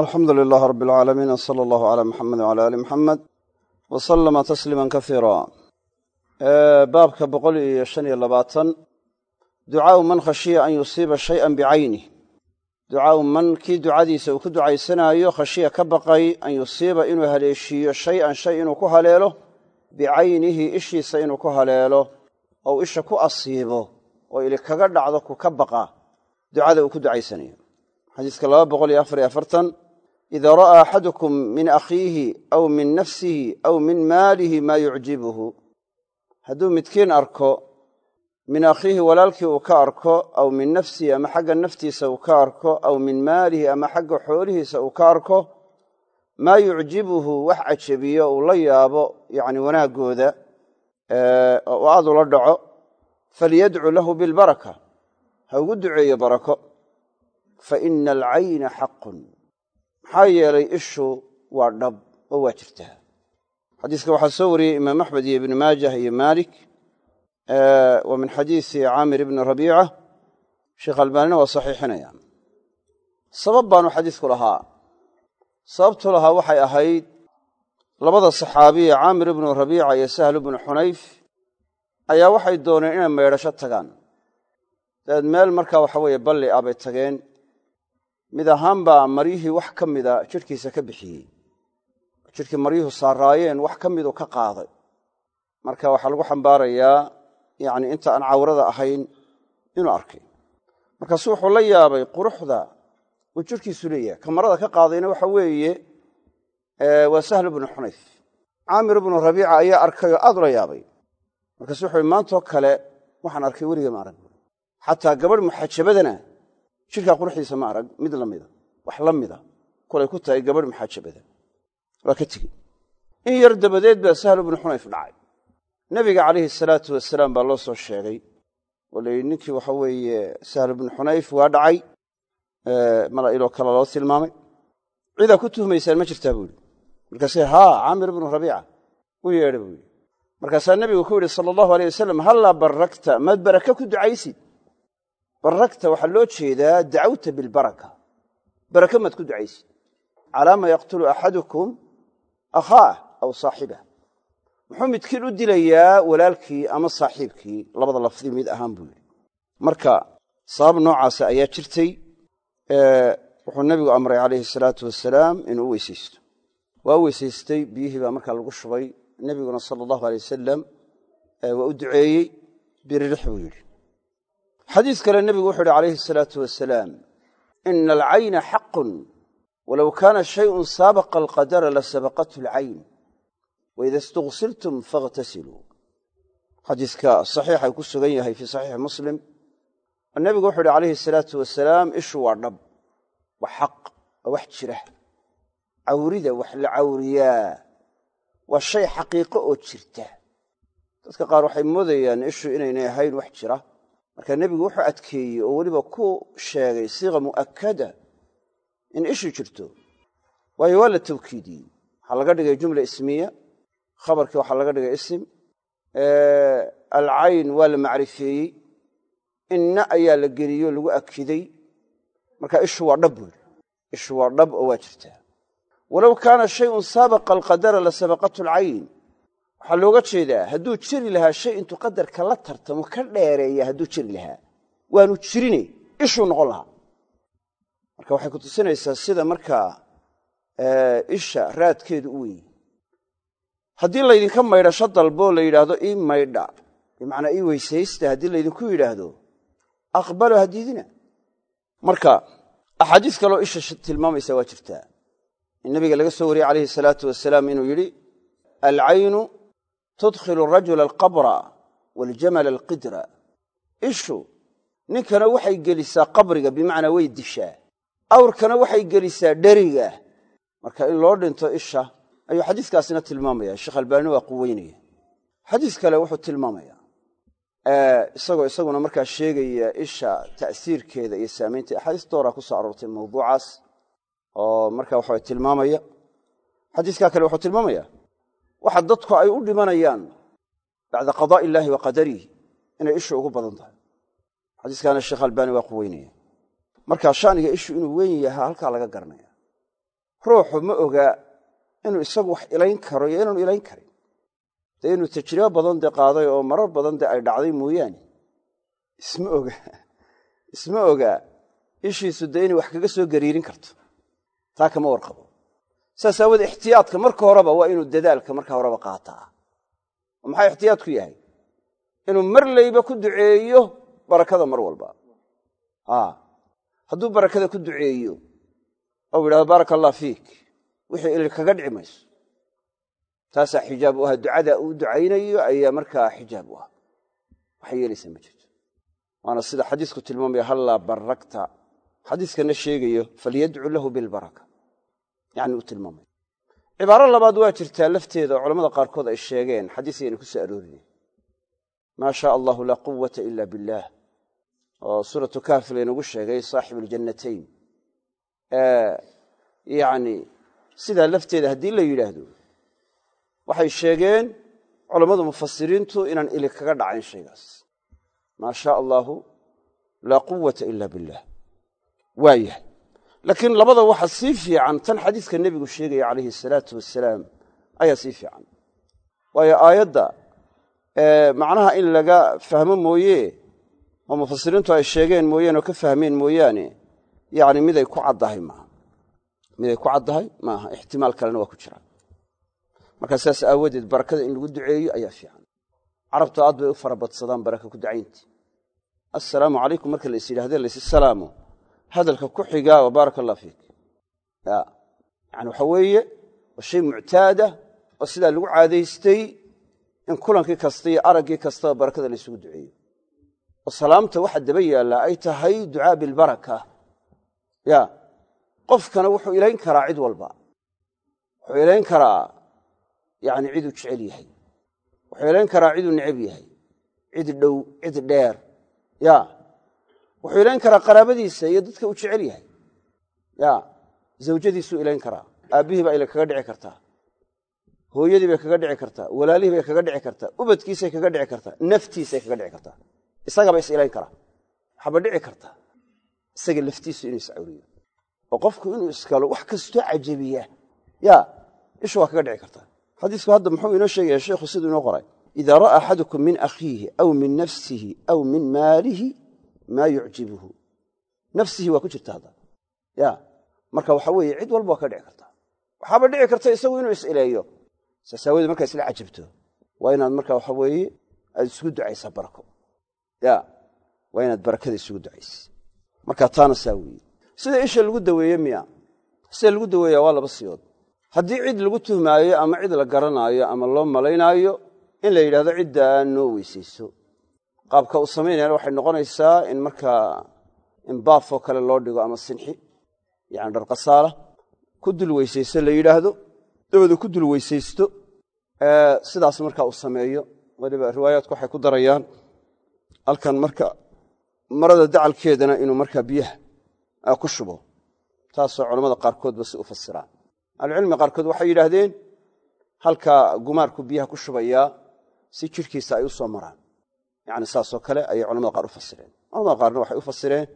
alxamdu lilaah rab alcaalamiin w allahu calaa muxamed wcala ali muxamed wa salama tasliima kasiira baabka boqol iyo shan iyo labaatan ducaau man khashiya an yusiiba shayan bicaynih ducaau man kii ducadiisa uu ku ducaysanaayo khashiya ka baqay an yusiiba inuu haleeshiiyo shay-an shay inuu ku haleelo bicaynihi ishiisa inuu ku haleelo ou isha ku asiibo oo ili kaga dhacdo ku ka baqa ducada uu ku ducaysanayo xadiiska laba boqol iyo afar iyo afartan idaa ra'aa axadukum min akhiihi aw min nafsihi aw min maalihi maa yucjibuhu. Hadduu midkiin arko min akhiihi walaalkii uu ka arko aw min nafsihi ama xagga naftiisa uu ka arko aw min maalihi ama xagga xoolihiisa uu ka arko maa yucjibuhu wax cajabiyo uu la yaabo yacni wanaaggooda oo aad ula dhaco falyadcu lahu bilbaraka. Ha ugu duceeyo barako fa ina alcayna xaqun maxaa yeelay ishu waa dhab oo waa jirtaa xadiiska waxaa soo wariyey imaam axmed iyo ibni maajah iyo maalik wa min xadiisi caamir ibni rabiica sheekh albaanina waa saxiixinaya. Sabab baanu xadiisku lahaa. Sababtu lahaa waxay ahayd labada saxaabiye caamir ibnu rabiica iyo sahl ibnu xunayf ayaa waxay dooneen inay maydhasho tagaan. Dabeed meel markaa waxa weeye balli ah bay tageen mid ahaan baa maryihii wax ka mida jidhkiisa ka bixiyey. Jidhkii maryuhu saaraayeen wax ka miduu ka qaaday. Marka waxaa lagu xambaarayaa yacni inta aan cawrada ahayn inuu arkay. Markaasu wuxuu la yaabay quruxda uu jidhkiisu leeyahay. Kamarada ka qaadayna waxa weeye waa sahl ibnu xunayf. Caamir ibnu rabiica ayaa arkay oo aad ula yaabay. Markaasu wuxu uhi maantoo kale waxaan arkay weliga ma xataa gabadh muxaajabadana jidhkaa quruxdiisa ma arag mid la mida wax la mida kulay ku tahay gabadh muxaajabada waa ka tegi in yar dabadeed baa sahl ibnu xunayf dhacay. Nebiga calayhi salaatu wasalaam baa loo soo sheegay oo ninkii waxa weeye sahl ibnu xunayf waa dhacay mala iloo kale loo tilmaamay. Cidaa ku tuhmaysaan ma jirtaa buu yidhi. Markaase haa caamir ibnu rabiica u yeedha buu yidhi. Markaasaa nebigu ku yidhi sala allahu aleyh wasalam hallaa barrakta maad baraka ku ducaysid barrakta waxaa loo jeedaa dacawta bilbaraka. Baraka maad ku ducaysid calaa ma yaqtulu axadukum akhaah aw saaxibah muxuu midkiin u dilayaa walaalkii ama saaxiibkii? Labada lafdi mid ahaan buu yidhi. Marka sabab noocaasa ayaa jirtay wuxuu nebigu amray calayhi salaatu wasalaam inuu u weysaysto. Waa weysaystay biyihii baa markaa lagu shubay. Nebiguna sala allahu aley wasalam waa u duceeyey biririx buu yidhi xadiis kale nebigu wuxuu yidhi calayhi asalaatu wasalaam ina alcayna xaqun walow kaana shayun saabaqa alqadara lasabaqathu alcayn waida istuqsiltum fakhtasiluu xadiiska saxiixay ku sugan yahay fii saxiixi muslim. Nebigu wuxuu yidhi calayhi asalaatu wasalaam ishu waa dhab waa xaq wax jira cawrida wax la cawriyaa waa shay xaqiiqo oo jirta. Dadka qaar waxay moodayaan ishu inaynay ahayn wax jira marka nebigu wuxuu adkeeyey oo weliba ku sheegay siiqa mu'akkada in ishu jirto. Waayo waa la tawkiidiyey. Waxaa laga dhigay jumla ismiya. Khabarkii waxaa laga dhigay isim. Alcayn waa la macrifeeyey. Inna ayaa la geliyey oo lagu akiday marka ishu waa dhab buuri ishu waa dhab oo waa jirtaa walow kaana shayun saabaqa alqadara lasabaqathu alcayn waxaa looga jeedaa hadduu jiri lahaa shay intuu qadarka la tartamo ka dheereeya hadduu jiri lahaa waanu jirine ishuu noqon lahaa. Marka waxay ku tusinaysaa sida markaa isha raadkeedu u weyn. Haddii laydinka maydhasho dalboo la yidhaahdo ii maydha. Bimacnaa ii weysaysta haddii laydinku yidhaahdo aqbalo hadiidina. Marka axaadiis kaloo isha tilmaamaysa waa jirtaa. In nabiga laga soo wariyey calayhi salaatu wasalaam inuu yidhi alcaynu tudkhilu arajula alqabra waaljamala alqidra. Ishu ninkana waxay gelisaa qabriga bimacnaa way dishaa. Awrkana waxay gelisaa dheriga. Marka in loo dhinto isha ayuu xadiiskaasina tilmaamaya sheekh albaani waa quweynaya xadiis kale wuxuu tilmaamaya isagoo isaguna markaa sheegaya isha ta'siirkeeda iyo saamaynta axaadiis dooraa ku soo aroortay mawduucaas oo marka waxa tilmaamaya. Xadiiskaa kale wuxuu tilmaamaya waxa dadku ay u dhimanayaan bacda qadaa'i illaahi wa qadarihi inay ishu ugu badan tahay. Xadiiskaana sheekh albaani waa quweynaya. Marka shaniga ishu inuu weyn yahaa halkaa laga garanaya ruuxu ma ogaa inuu isagu wax ilayn karo iyo inaanu ilayn karin. Dee inuu tajribo badan dee qaaday oo marar badan dee ay dhacday mooyaane. Isma oga isma ogaa ishiisu dee inay wax kaga soo gariirin karto. Taa kama warqabo saas aawoodee ixtiyaadka marka horeba waa inuu dadaalka marka horeba qaataa. Oo maxaa ixtiyaadku yahay? Inuu mar layba ku duceeyo barakada mar walba. Hadduu barakada ku duceeyo ou yidhahdo baaraka allah fiik. Wixii ilir kaga dhici mayso. Taasaa xijaab u ah ducada uu ducaynayo ayaa markaa xijaab u ah waxay yeelaysaa ma jirto. Waana sida xadiisku tilmaamaya hallaa barakta xadiiskana sheegayo falyadcu lahu bilbaraka yani uu tilmaamayo cibaaro labaad waa jirtaa lafteeda oo culamada qaarkood ay sheegeen xadiis ayaynu ku soo aroorinay maa shaa allahu laa quwata ila billaah. Oo suuratu kahfi laynagu sheegay saaxibu aljannatayn yani sidaa lafteeda haddii la yidhaahdo waxay sheegeen culammadu mufasiriintu inaan ili kaga dhacayn shaygaas. Maa shaa allaahu laa quwata ila billah waa yahay laakiin labada waxa sii fiican tan xadiiska nebigu sheegaya calayhi asalaatu wasalaam ayaa sii fiican. Waayo aayadda macnaha in laga fahmo mooye oo mufasiriintu ay sheegeen mooyeen oo ka fahmeen mooyaane yani miday ku caddahay maaha. Miday ku caddahay maaha ixtimaal kalena waa ku jira. Markaa sidaas aawadeed barakada in lagu duceeyo ayaa fiican. Carabtu aad bay u farabadsadaan baraka ku ducayntii. Assalaamu calaykum marka lais yidhahde lays salaamo hadalka ku xigaa wa baaraka allah fiik yani waxa weeye waa shay muctaada oo sidaa lagu caadaystay in kulankii kasta iyo araggii kastaba barakada laysugu duceeyo oo salaamta waxa daba yaallaa ay tahay ducaa bilbaraka ya qofkana wuxuu ilayn karaa cid walba. Wuxuu ilayn karaa yani ciduu jecel yahay. Wuxuu ilayn karaa ciduu necab yahay. Cid dhow cid dheer. Ya wuxuu ilayn karaa qaraabadiisa iyo dadka uu jecel yahay. Ya zawjadiisuu ilayn karaa. Aabbihii baa kaga dhici kartaa. Hooyadii bay kaga dhici kartaa. Walaalihii bay kaga dhici kartaa. Ubadkiisay kaga dhici kartaa. Naftiisay kaga dhici kartaa. Isagaba is ilayn karaa. Waxaba dhici kartaa. Isaga laftiisu inuu iscawriyo oo qofku inuu iskalo wax kastoo cajabiya. Ya ishu waa kaga dhici kartaa. Xadiisku hadda muxuu inoo sheegaya sheikhu siduu inoo qoray. Idaa ra'a axadukum min akhiihi aw min nafsihi aw min maalihi maa yucjibuhu. Nafsihi waa ku jirta hadda. Ya marka waxa weeye cid walba waa ka dhici kartaa waxaaba dhici karta isagu inuu is-ileeyo. Saas aawoodee markaa isla cajabto waa inaad marka waxa weeye aad isugu ducaysaa barako. Ya waa inaad barakada isugu ducaysa marka taana saa sida isha lagu daweeye miya sida lagu daweeya waa laba siyood. Haddii cid lagu tuhmaayo ama cid la garanaayo ama loo malaynaayo in la yidhahdo ciddaa noo weysayso qaabka uu samaynayana waxay noqonaysaa in markaa in baafoo kale loo dhigo ama sinxi yani dharqasaala ku dul la yidhaahdo dabeedu ku dul weysaysto sidaas marka uu sameeyo weliba riwaayaadku waxay ku darayaan halkan marka marada dacalkeedana inuu markaa biyaha ku shubo taasoo culammada qaarkoodba si u fasiraan. Ahlucilmiga qaarkood waxay yidhaahdeen halka gumaarku biyaha ku shubayaa si jidhkiisa ay u soo maraan yani saasoo kale ayay culamada qaar u fasireen. Culamada qaarna waxay u fasireen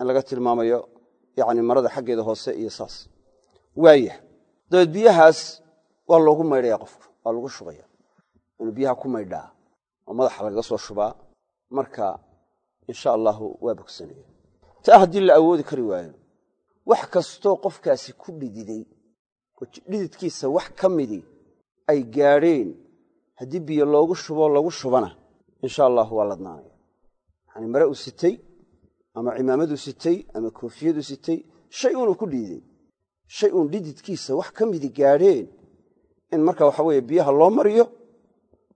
in laga tilmaamayo yani marada xaggeeda hoose iyo saas. Waayah dabeed biyahaas waa loogu maydhaya qofku waa lagu shubaya. Inuu biyaha ku maydhaa oo madaxa lagaga soo shubaa marka insha allahu waa bogsanaya. Taa haddii la awoodi kari waayo wax kastoo qofkaasi ku dhididay oo dhididkiisa wax ka midii ay gaadheen haddii biyo loogu shubo lagu shubana insha allahu waa ladnaanaya yani mare uu sitay ama cimaamaduu sitay ama koofiyaduu sitay shay uunuu ku dhiiday shay uun dhididkiisa wax ka midi gaadheen in marka waxa weeye biyaha loo mariyo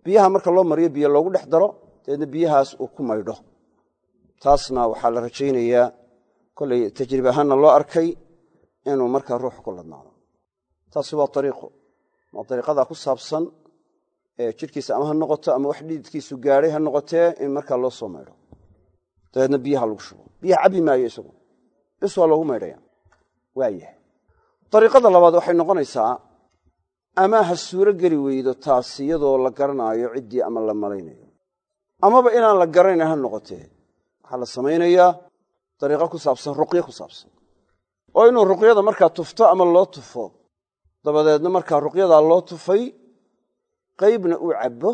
biyaha marka loo mariyo biyo loogu dhex daro dabeedna biyahaas uu ku maydho. Taasna waxaa la rajaynayaa kollay tajribe ahaanna loo arkay inuu markaa ruuxu ku ladnaado. Taasi waa ariiqo waa ariiqadaa ku saabsan ee jidhkiisa ama ha noqoto ama wax dhididkiisu gaadhay ha noqotee in markaa loo soo maydho. Dabeedna biyaha lagu shubo. Biyaha cabbi maayo isagu. Bis waa loogu maydhaya waayahay dariiqada labaad waxay noqonaysaa ama ha suuro geli weydo taas iyadoo la garanaayo ciddii ama la malaynayo. Amaba inaan la garanayn ha noqotee waxaa la samaynayaa dariiqo ku saabsan ruqyo ku saabsan. Oo inuu ruqyada markaa tufto ama loo tufo. Dabadeedna markaa ruqyadaa loo tufay qaybna uu cabbo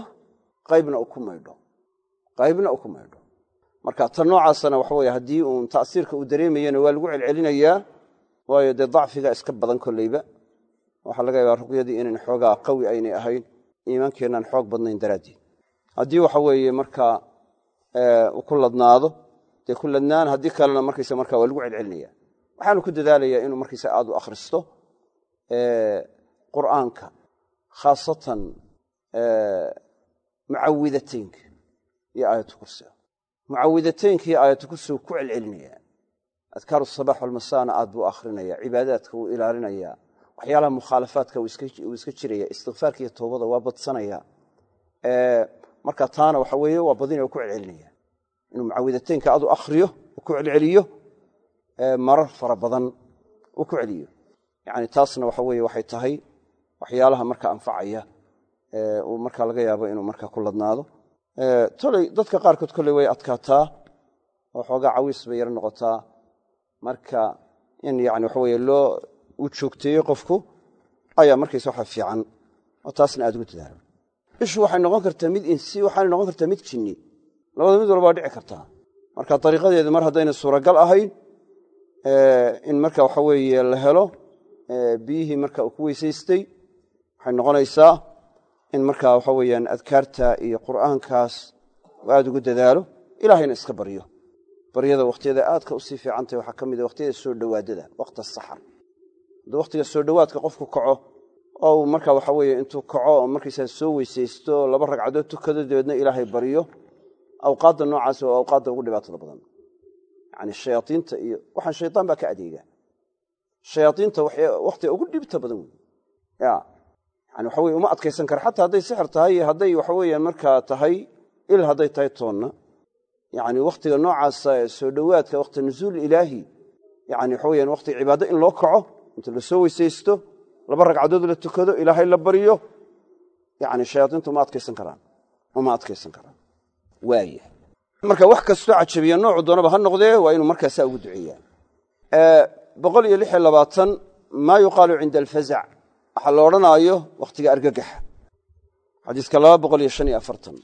qaybna uu ku maydho. Qaybna uu ku maydho. Marka tan noocaasana waxa weye haddii uun ta'siirka uu dareemayana waa lagu celcelinayaa waayo dee dacfiga iska badan kolleyba. Waxaa laga yaabaa ruqyadii inayn xoogaa qawi aynay ahayn iimaankeenaan xoog badnayn daraaddeed. Haddii waxa weeye markaa uu ku ladnaado dee ku ladnaan haddii kalena markaysa markaa waa lagu celcelinaya waxaanu ku dadaalayaa inuu markaysa aad u akhristo qur'aanka khaasatan mucawidateynka iyo aayatu kursiga mucawidateynka iyo aayatu kursigu ku celcelinaya adkaaru sabax walmasaana aad buu akhrinaya cibaadaadka wuu ilaalinaya waxyaalaha mukhaalafaadka wuu iska jiraya istikfaarka iyo towbada waa badsanaya. Marka taana waxa weeye waa badinaya ku celcelinaya inuu mucawidateynka aad u akhriyo u ku celceliyo marar fara badan uu ku celiyo yani taasna waxa weye waxay tahay waxyaalaha marka anfacaya uu marka laga yaabo inuu marka ku ladnaado. Toley dadka qaarkood kolley way adkaataa. Oo xoogaa cawiis bay yaro noqotaa. Marka in yani waxa weye loo uu joogteeyo qofku ayaa markaysa waxa fiican oo taasna aad ugu dadaalo ishu waxay noqon kartaa mid insi waxaanay noqon kartaa mid jinni. Labada mid walba waa dhici kartaa. Marka dariiqadeedu mar haddayna suuragal ahayn in marka waxa weeye la helo biyihii marka uu ku weysaystay waxay noqonaysaa in marka waxa weeyaan adkaarta iyo qur'aankaas uu aad ugu dadaalo ilaahayna iska baryo. Baryada wakhtiyada aadka u sii fiicantahy waxaa ka mid a wakhtiyada soo dhowaadada wakhta saxar. Hadduu wakhtiga soo dhowaadka qofku kaco oo uu marka waxa weeye intuu kaco oo markaysaa soo weysaysto laba ragcadood tukado dabeedna ilaahay baryo awqaadda noocaas waa awqaadda ugu dhibaatada badan. Yani shayaaiinta iyo waxaan shaytaan baa ka adeega shayaaiinta wakhtiga ugu dhibta badan wey yani waxa weye uma adkaysan kara. Xataa hadday sixir tahay iyo hadday waxa weeyaan markaa tahay il hadday tahay toonna. Yani wakhtiga noocaasa soo dhowaadka wakhti nusuul ilaahi yani waxa weyaan wakhtiga cibaado in loo kaco inta la weysaysto laba ragcadood la tukado ilaahay la baryo yani shayaaiinta uma adkaysan karaan. Uma adkaysan karaan. Waaya marka wax kastoo cajabiya noocu doonaba ha noqdee waa inuu markaasaa ugu duceeyaa. Boqol iyo lix iyo labaatan maa yuqaalu cinda alfazac waxaa la odhanaayo wakhtiga argagaxa xadiiska laba boqol iyo shan iyo afartan.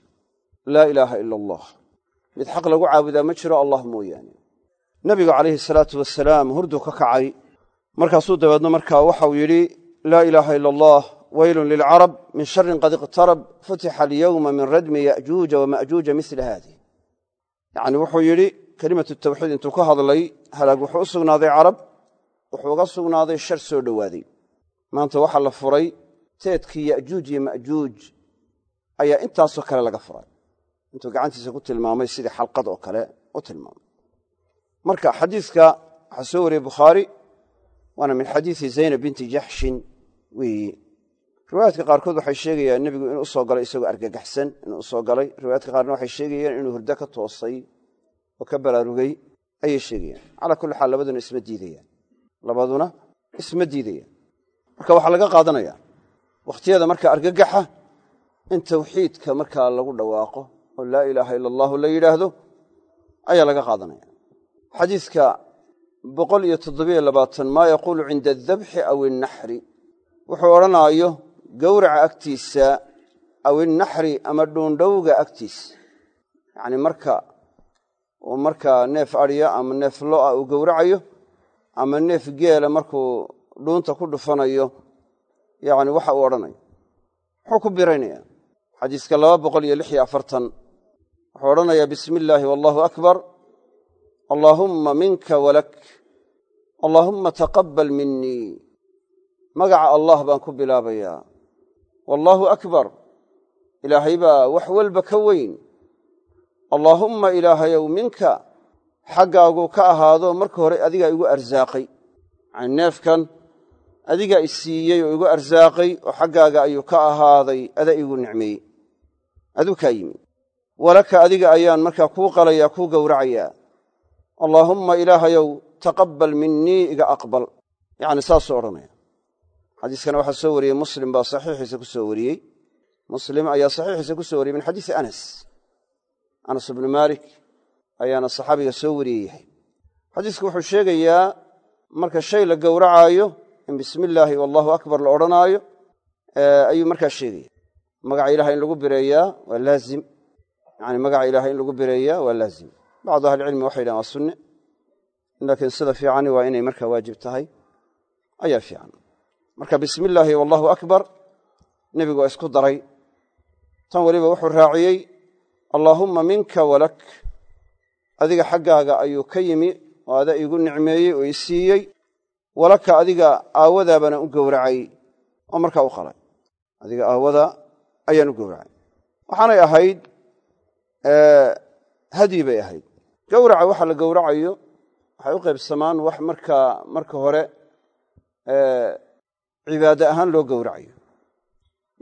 Laa ilaaha ila allah mid xaq lagu caabudaa ma jiro allah mooyaane. Nebigu calayhi salaatu wasalaam hurdu ka kacay. Markaasuu dabeedno markaa waxau yidhi laa ilaaha ila allah weylun lilcarab min sharin qad iqtarab futixa alyowma min radmi ya'juuja wama'juuja mila haadih. Yacni wuxuu yidhi kelimatu tawxiid intuu ka hadlay halaag wuxuu u sugnaaday carab wuxuu uga sugnaaday shar soo dhowaaday maanta waxaa la furay teedkii ya'juuj iyo ma'juuj ayaa intaasoo kale laga furay. Intuu gacantiisa ku tilmaamay sidii xalqad oo kale u tilmaamay. Marka xadiiska waxaa soo wariyey bukhaari waana min xadiisi zaynab binti jaxshin weeye riwaayaadka qaarkood waxay sheegayaan nebigu inuu u soo galay isagoo argagaxsan inuu u soo galay. Riwaayaadka qaarna waxay sheegayaan inuu hurdo ka toosay oo ka baraarugay ayay sheegayaan. Calaa kulli xaal labaduna isma diidayaan. Labaduna isma diidayaan marka waxaa laga qaadanaya wakhtiyada marka argagaxa in tawxiidka markaa lagu dhawaaqo oo laa ilaaha ila allahu la yidhaahdo ayaa laga qaadanaya. Xadiiska boqol iyo toddobiyo labaatan maa yaquulu cinda adabxi aw innaxri wuxuu odhanaayo gowraca agtiisa aw innaxri ama dhuundhowga agtiisa? Yacni marka uu markaa neef adhiya ama neef lo'a uu gowracayo ama neef geela markuu dhuunta ku dhufanayo yacni waxa uu odhanayo. Muxuu ku biraynaya xadiiska laba boqol iyo lix iyo afartan wuxuu odhanayaa bismi illaahi wallahu akbar. Allaahumma minka walak allaahumma taqabbal minii magaca allah baan ku bilaabayaa. Wallaahu akbar. Ilaahay baa wax walba ka weyn. Allaahumma ilaahayow minka. Xaggaaguu ka ahaado marka hore adigaa igu arsaaqay. Neefkan adigaa i siiyey oo igu arsaaqay oo xaggaaga ayuu ka ahaaday adaa igu nicmeeyey aduu kaa yimi walaka adiga ayaan markaa kuu qalayaa kuu gowracayaa. Allaahumma ilaahayow taqabbal minii iga aqbal. Yacni saasuu odhanaya. Xadiiskana waxaa soo wariyey muslim baa saxiixiisa ku soo wariyey. Muslim ayaa saxiixiisa ku soo wariyey min xadiisi anas. Anas ibnu maalik ayaana saxaabiga soo wariyey yahay. Xadiisku wuxuu sheegayaa marka shay la gowracaayo in bismi illaahi wallahu akbar la odhanaayo ayuu markaa sheegaya magaca ilaha in lagu bireeyaa waa laazim. Yani magaca ilahay in lagu bireeyaa waa laazim. Bacdu ahlicilmi waxay yidhahan waa sunne laakiin sida fiicani waa inay markaa waajib tahay. Ayaa fiican. Marka bismi wallahu akbar nebigu waa isku daray. Tan weliba wuxuu raaciyey allaahumma minka walak adiga xaggaaga ayuu ka yimi oo ada iigu nicmeeyey oo i siiyey walaka adiga aawadaabana u gowracay oo markaa u qalay. Adiga aawada ayaan u gowracay. Waxaanay ahayd hadyi bay ahayd. Gowraca waxa la gowracayo waxay u qaybsamaan wax markaa marka hore cibaade ahaan loo gowracayo.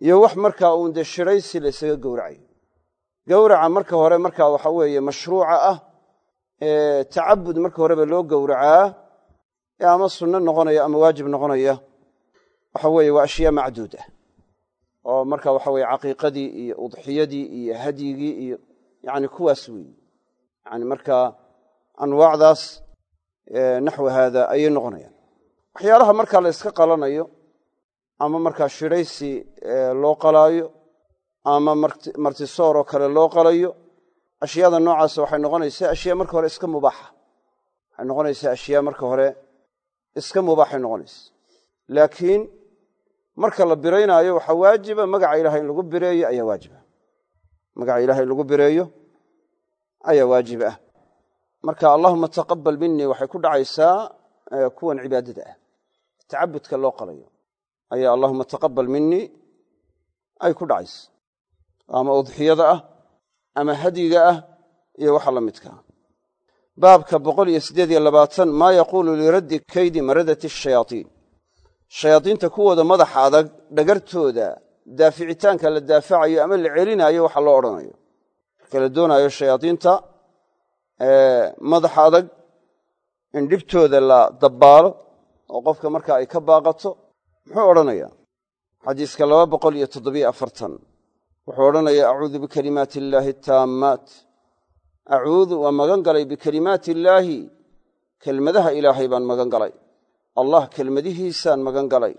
Iyo wax markaa uun dee shiraysi la ysaga gowracayo. Gowraca marka hore markaa waxa weeye mashruuca ah tacabud marka horeba loo gowracaa ee ama sunno noqonaya ama waajib noqonaya waxa weeye waa ashyaa macduud ah. Oo marka waxa weye caqiiqadii iyo udxiyadii iyo hadyigii iyo yani kuwaas weeye yani markaa anwaacdaas naxwi haada ayay noqonayaan. Waxyaalaha markaa la yska qalanayo ama markaa shiraysi loo qalaayo ama martisoor oo kale loo qalayo ashyaada noocaasa waxay noqonaysaa ashyaa marka hore iska mubaaxa. Waxay noqonaysaa ashyaa marka hore iska mubaaxay noqonaysa laakiin marka la biraynaayo waxaa waajiba magaca ilahay in lagu bireeyo ayaa waajiba. Magaca ilahay in lagu bireeyo ayaa waajib ah marka allahuma taqabal minii waxay ku dhacaysaa kuwan cibaadada ah. Tacabudka loo qalayo ayaa allahuma taqabal minii ay ku dhacaysa. Ama udxiyada ah ama hadyiga ah iyo waxa la midkaa baabka boqol iyo siddeed iyo labaatan maa yaquulu liraddi kaydi maradati shayaaiin shayaadiinta kuwooda madaxa adag dhagartooda daaficitaanka la daafacayo ama la celinaayo waxa loo odhanayo marka la doonaayo shayaadiinta madaxa adag in dhibtooda la dabbaalo oo qofka marka ay ka baaqato muxuu odhanayaa xadiiska laba boqol iyo toddobiyo afartan wuxuu odhanayaa acuudu bikalimaati illaahi ataammaat acuudu waa magan galay bikalimaati illaahi kelmadaha ilaahay baan magan galay. Allah kelmadihiisaan magan galay.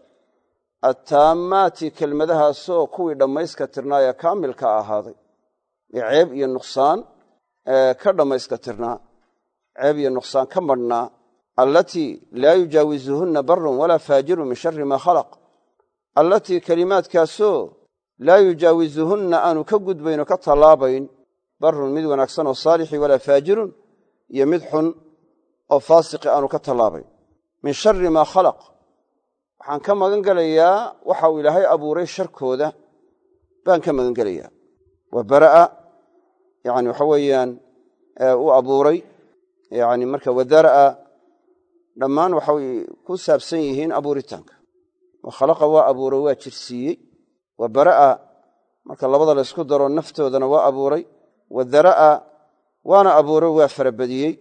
Attaammaati kelmadahaasoo kuwii dhammayska tirnaayee kaamilka ahaaday. Ee ceeb iyo nuqsaan ka dhammayska tirnaa. Ceeb iyo nuqsaan ka madhnaa. Allatii laa yujaawisuhunna barun walaa faajirun min shari maa khalaq. Allatii kelimaadkaasoo laa yujaawisuhunna aanu ka gudbayn oo ka tallaabayn barun mid wanaagsan oo saalixi walaa faajirun iyo mid xun oo faasiqi aanu ka tallaabayn min shari maa khalaq. Waxaan ka magan gelayaa waxa uu ilaahay abuuray sharkooda. Baan ka magan gelayaa wa bara'a yani waxa weeyaan u abuuray. Yani marka wadara'a dhammaan waxay ku saabsan yihiin abuuritaanka. Wa khalaqa waa abuuray waa jirsiiyey. Wa bara'a marka labada la ysku daro naftoodana waa abuuray wa dara'a waana abuuray waa farabadiyey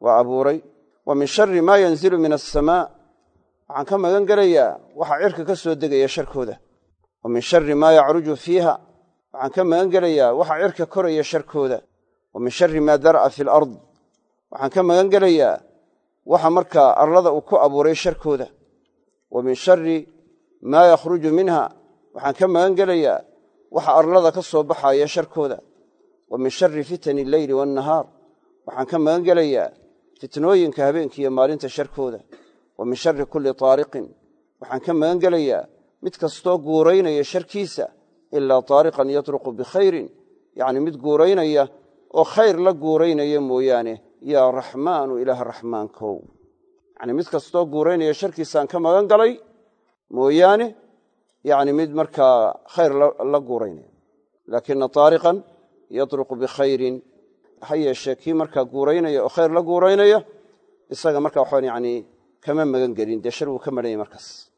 waa abuuray. Wa min shari maa yanzilu min asamaa waxaan ka magan gelayaa waxa cirka ka soo degaya sharkooda. Wa min shari maa yacruju fiiha waxaan ka magan gelayaa waxa cirka koraya sharkooda. Wa min shari maa dara'a fi alard waxaan ka magan gelayaa waxa markaa arlada uu ku abuuray sharkooda. Wa min shari maa yakhruju minha waxaan ka magan gelayaa waxa arlada ka soo baxaya sharkooda wa min shari fitani alleyli waannahaar waxaan ka magan gelayaa fitnooyinka habeenkiiyo maalinta sharkooda. Wa min shari kulli taariqin. Waxaan ka magan gelayaa mid kastoo guuraynaya sharkiisa ilaa taariqan yatruqu bikhayrin yacni mid guuraynaya oo khayr la guuraynaya mooyaane yaa raxmaanu ilaah raxmaankow. Yacni mid kastoo guuraynaya sharkiisaan ka magan galay mooyaane yacni mid markaa khayr la guuraynaya. Laakina taariqan yatruqu bikhayrin ha yeeshee kii markaa guuraynaya oo khayr la guuraynaya isaga marka waxaan yani kama magan gelin dee ka madhanya markaas.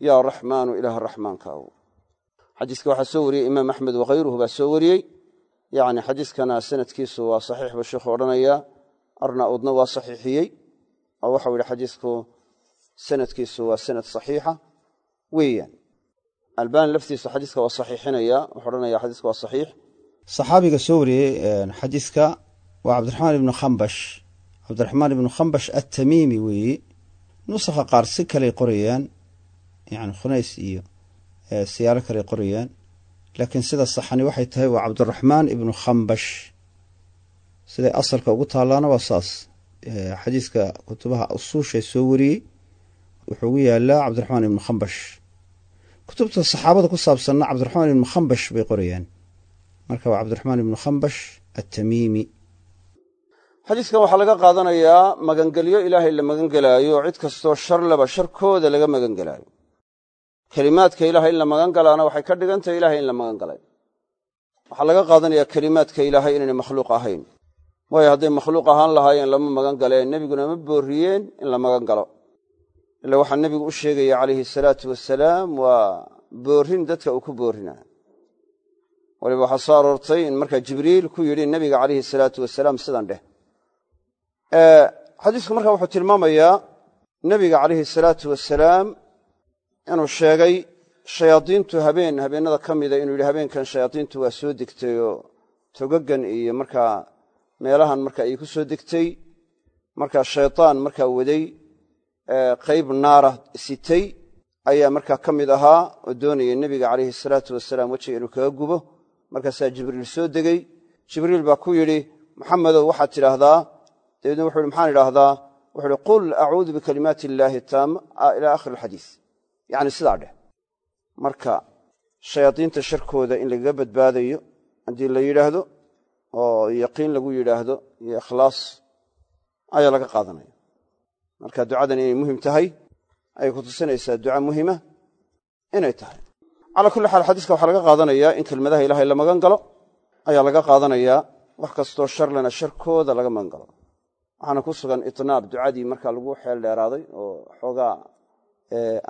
Yaa raxmaanu ilaah raxmaankaw xadiiska waxaa soo wariyey imaam axmed wakhayruhu baa soo wariyey. Yani xadiiskana sanadkiisu waa saxiix buu sheikhu odhanayaa arnaudna waa saxiixiyey. Oo waxau yihi xadiisku sanadkiisu waa sanad saxiixa. Weeyaan. Albani laftiisu xadiiska waa saxiixinaya wuxuu odhanaya xadiiska waa saxiix saxaabiga soo wariyey xadiiska waa cabdiraxmaan ibnu khambash. Cabdiraxmaan ibnu khambash attamiimi weeye nusakha qaar si kaley qorayaan yani khunays iyo siyaalo kaley qorayaan laakiin sida saxani waxay tahay waa cabdiraxmaan ibnu khambash. Siday asalka ugu taallaana waa saas xadiiska kutubaha usuushay soo wariyey wuxuu ugu yaalaa cabdiraxmaan ibnu khambash. Kutubta saxaabada ku saabsanna cabdiraxmaan ibnu khambash bay qorayaan marka waa cabdiraxmaan ibnu khambash attamiimi xadiiskan waxaa laga qaadanayaa magangelyo ilaahay la magangelaayo oo cid kastoo shar leba sharkooda laga magangelaayo. Kelimaadka ilaahay in la magan galaana waxay ka dhigan tahay ilahay in la magan galay waxaa laga qaadanayaa kelimaadka ilaahay inaynay makhluuq ahayn. Waayo hadday makhluuq ahaan lahaayeen lama magan galeen nebiguna ma boorriyeen in la magan galo ila waxaa nebigu u sheegaya calayhi salaatu wasalaam waa boorrin dadka uu ku boorrinaa waliba waxaa soo aroortay in markaa jibriil ku yidhi nebiga calayhi salaatu wasalaam sidan dheh. Xadiisku markaa wuxuu tilmaamayaa nebiga calayhi salaatu wasalaam inuu sheegay shayaadiintu habeen habeennada ka mida inuu yidhi habeenkan shayaadiintu waa soo degtay oo togagan iyo markaa meelahan marka ay ku soo degtay markaa shaytaan markaa waday qayb naara sitay ayaa markaa ka mid ahaa oo doonaya nebiga calayhi salaatu wasalaam wejiga inuu kaga gubo markaasaa jibriil soo degey jibriil baa ku yidhi maxamedow waxaad tidhaahdaa? Dabeedna wuxu yhi maxaan idhaahdaa? Wuxuu ihi qul acuudu bikalimaati illaahi taama ilaa akhiri alxadiis. Yacni sidaa dheh. Marka shayaadiinta sharkooda in lagaga badbaadayo haddii la yidhaahdo oo yaqiin lagu yidhaahdo iyo ikhlaas ayaa laga qaadanaya marka ducadan inay muhiim tahay ayay ku tusinaysaa duca muhima inay tahay calaa kulli xaal xadiiska waxaa laga qaadanayaa in kelmadaha ilahay la magan galo ayaa laga qaadanayaa wax kastoo sharlana sharkooda laga magan galo. Waxaana ku sugan itnaab ducadii markaa lagu xeel dheeraaday oo xoogaa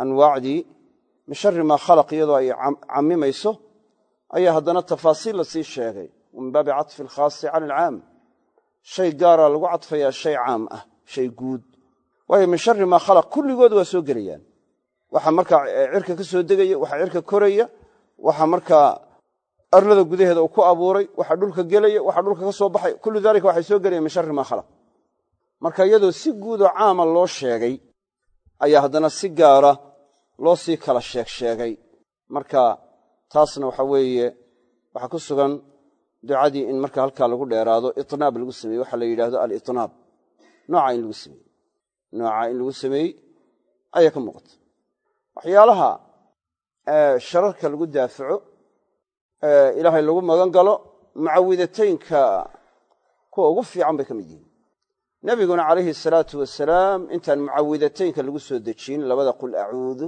anwaacdii min shari maa khalaq iyadoo ay cammimayso ayaa haddana tafaasiil la sii sheegay. Min baabi catfi alkhaasi cala alcaam shay gaara lagu cadfayaa shay caam ah shay guud. Waayo min shari maa khalaq kulligood waa soo gelayaan waxa markaa cirka ka soo degaya waxa cirka koraya waxa markaa arlada gudaheeda uu ku abuuray waxa dhulka gelaya waxa dhulka ka soo baxay. Kullu dalika waxay soo gelayan min shari maa marka iyadoo si guudoo caama loo sheegay ayaa haddana si gaara loo sii kala sheeg sheegay. Marka taasna waxa weeye waxaa ku sugan ducadii in marka halkaa lagu dheeraado itnaab lagu sameeye waxaa la yidhahdo alitnaab. Nooca in lagu sameeyey. Nooca in lagu sameeyey ayaa ka muuqata waxyaalaha shararka lagu daafaco ilaahay lagu magan galo mucawidataynka kuwa ugu fiican bay ka mid yihiin. Nebiguna calayhi salaatu wasalaam intaan mucawidataynka lagu soo dejin labada qul acuudu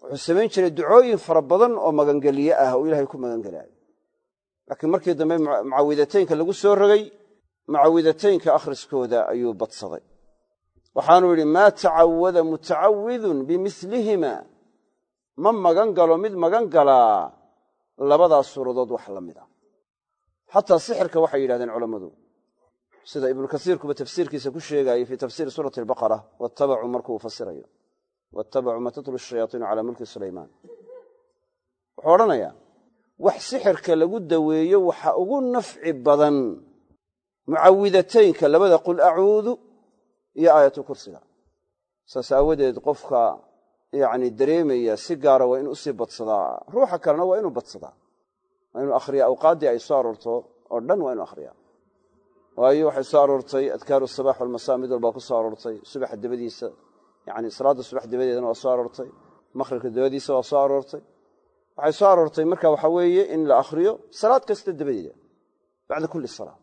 wuxuu samayn jiray ducooyin fara badan oo magangelye ah oo ilahay ku magangelaayo laakiin markii dambe mucawidataynka lagu soo rogay mucawidataynka akhriskooda ayuu badsaday waxaanuu yidhi maa tacawada mutacawidun bimilihima ma magan galo mid magan galaa labadaas suuradood wax la mid a xataa sixirka waxay yidhahdeen culammadu. Sida ibnu kasiirkuba tafsiirkiisa ku sheegaayey fii tafsiiri suurati albaqara waattabacuu markuu fasirayo. Waattabacuu ma tatlu shayaaiinu calaa mulki sulaymaan. Wuxuu odhanayaa wax sixirka lagu daweeyo waxa ugu nafci badan mucawidataynka labada qul acuudu iyo aayatu kursiga. Saas aawadeed qofka yacni dareemaya si gaara waa inuu u sii badsadaa ruuxa kalena waa inuu badsadaa. Waa inuu akhriyaa awqaaddii ay soo aroorto oo dhan waa inu akhriyaa. Waayo waxay soo aroortay adkaaru sabax walmasaa mid walbaa ku soo aroortay subaxa dabadiisa yani salaadda subax dabadeedana waa soo aroortay maqhribka dabadiisa waa soo aroortay. Waxay soo aroortay marka waxa weeye in la akhriyo salaad kasta dabadeeda bacda kulli salaa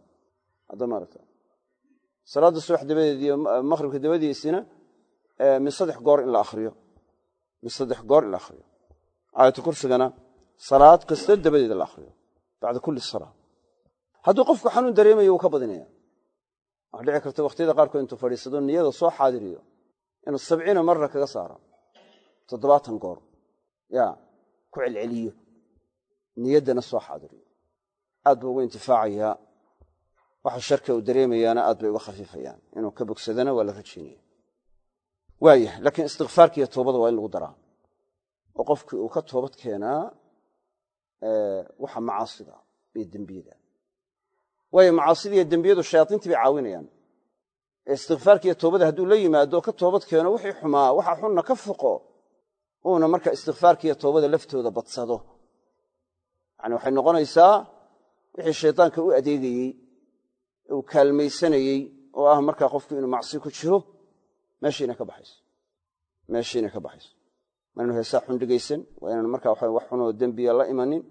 salaadda subax dabadeed iyo maqhribka dabadiisina min saddex goor in la akhriyo. Min saddex goor in la akhriyo. Aayatu kursigana salaad kasta dabadeeda la akhriyo bacda kulli salaa hadduu qofku xanuun dareemayo wuu ka badinaya waxa dhici karta wakhtiyada qaarkood intuu fadhiisado niyada soo xaadiriyo inuu sabciina marra kaga saaro toddobaatan goor. Ya ku celceliyo. Niyaddana soo xaadiriyo. Aad buu ugu intifaacayaa waxa sharka uu dareemayaana aad bay uga khafiifayaan. Inuu ka bogsadana waa la rajaynaya waayah laakiin istikfaarka iyo toobada waa in lagu daraa. Oo qofkii uu ka toobad keenaa waxa macaasida iyo dembiyada. Waayo macaasida iyo dembiyadu shayaadiintii bay caawinayaan. Ee istikfaarkiiyo toobada hadduu la yimaado ka toobad keeno wixii xumaa waxa xunna ka foqo uuna marka istikfaarkiiyo toobada laftooda badsado. Yacani waxay noqonaysaa wixii shaydaanka u adeegayey ee uu kaalmaysanayey oo ah markaa qofku inuu macsi ku jiro meeshiina ka baxayso. Meeshiina ka baxayso. Waa inu heesaa xun waa inaan markaa waxa wax xunoo dembiya la imanin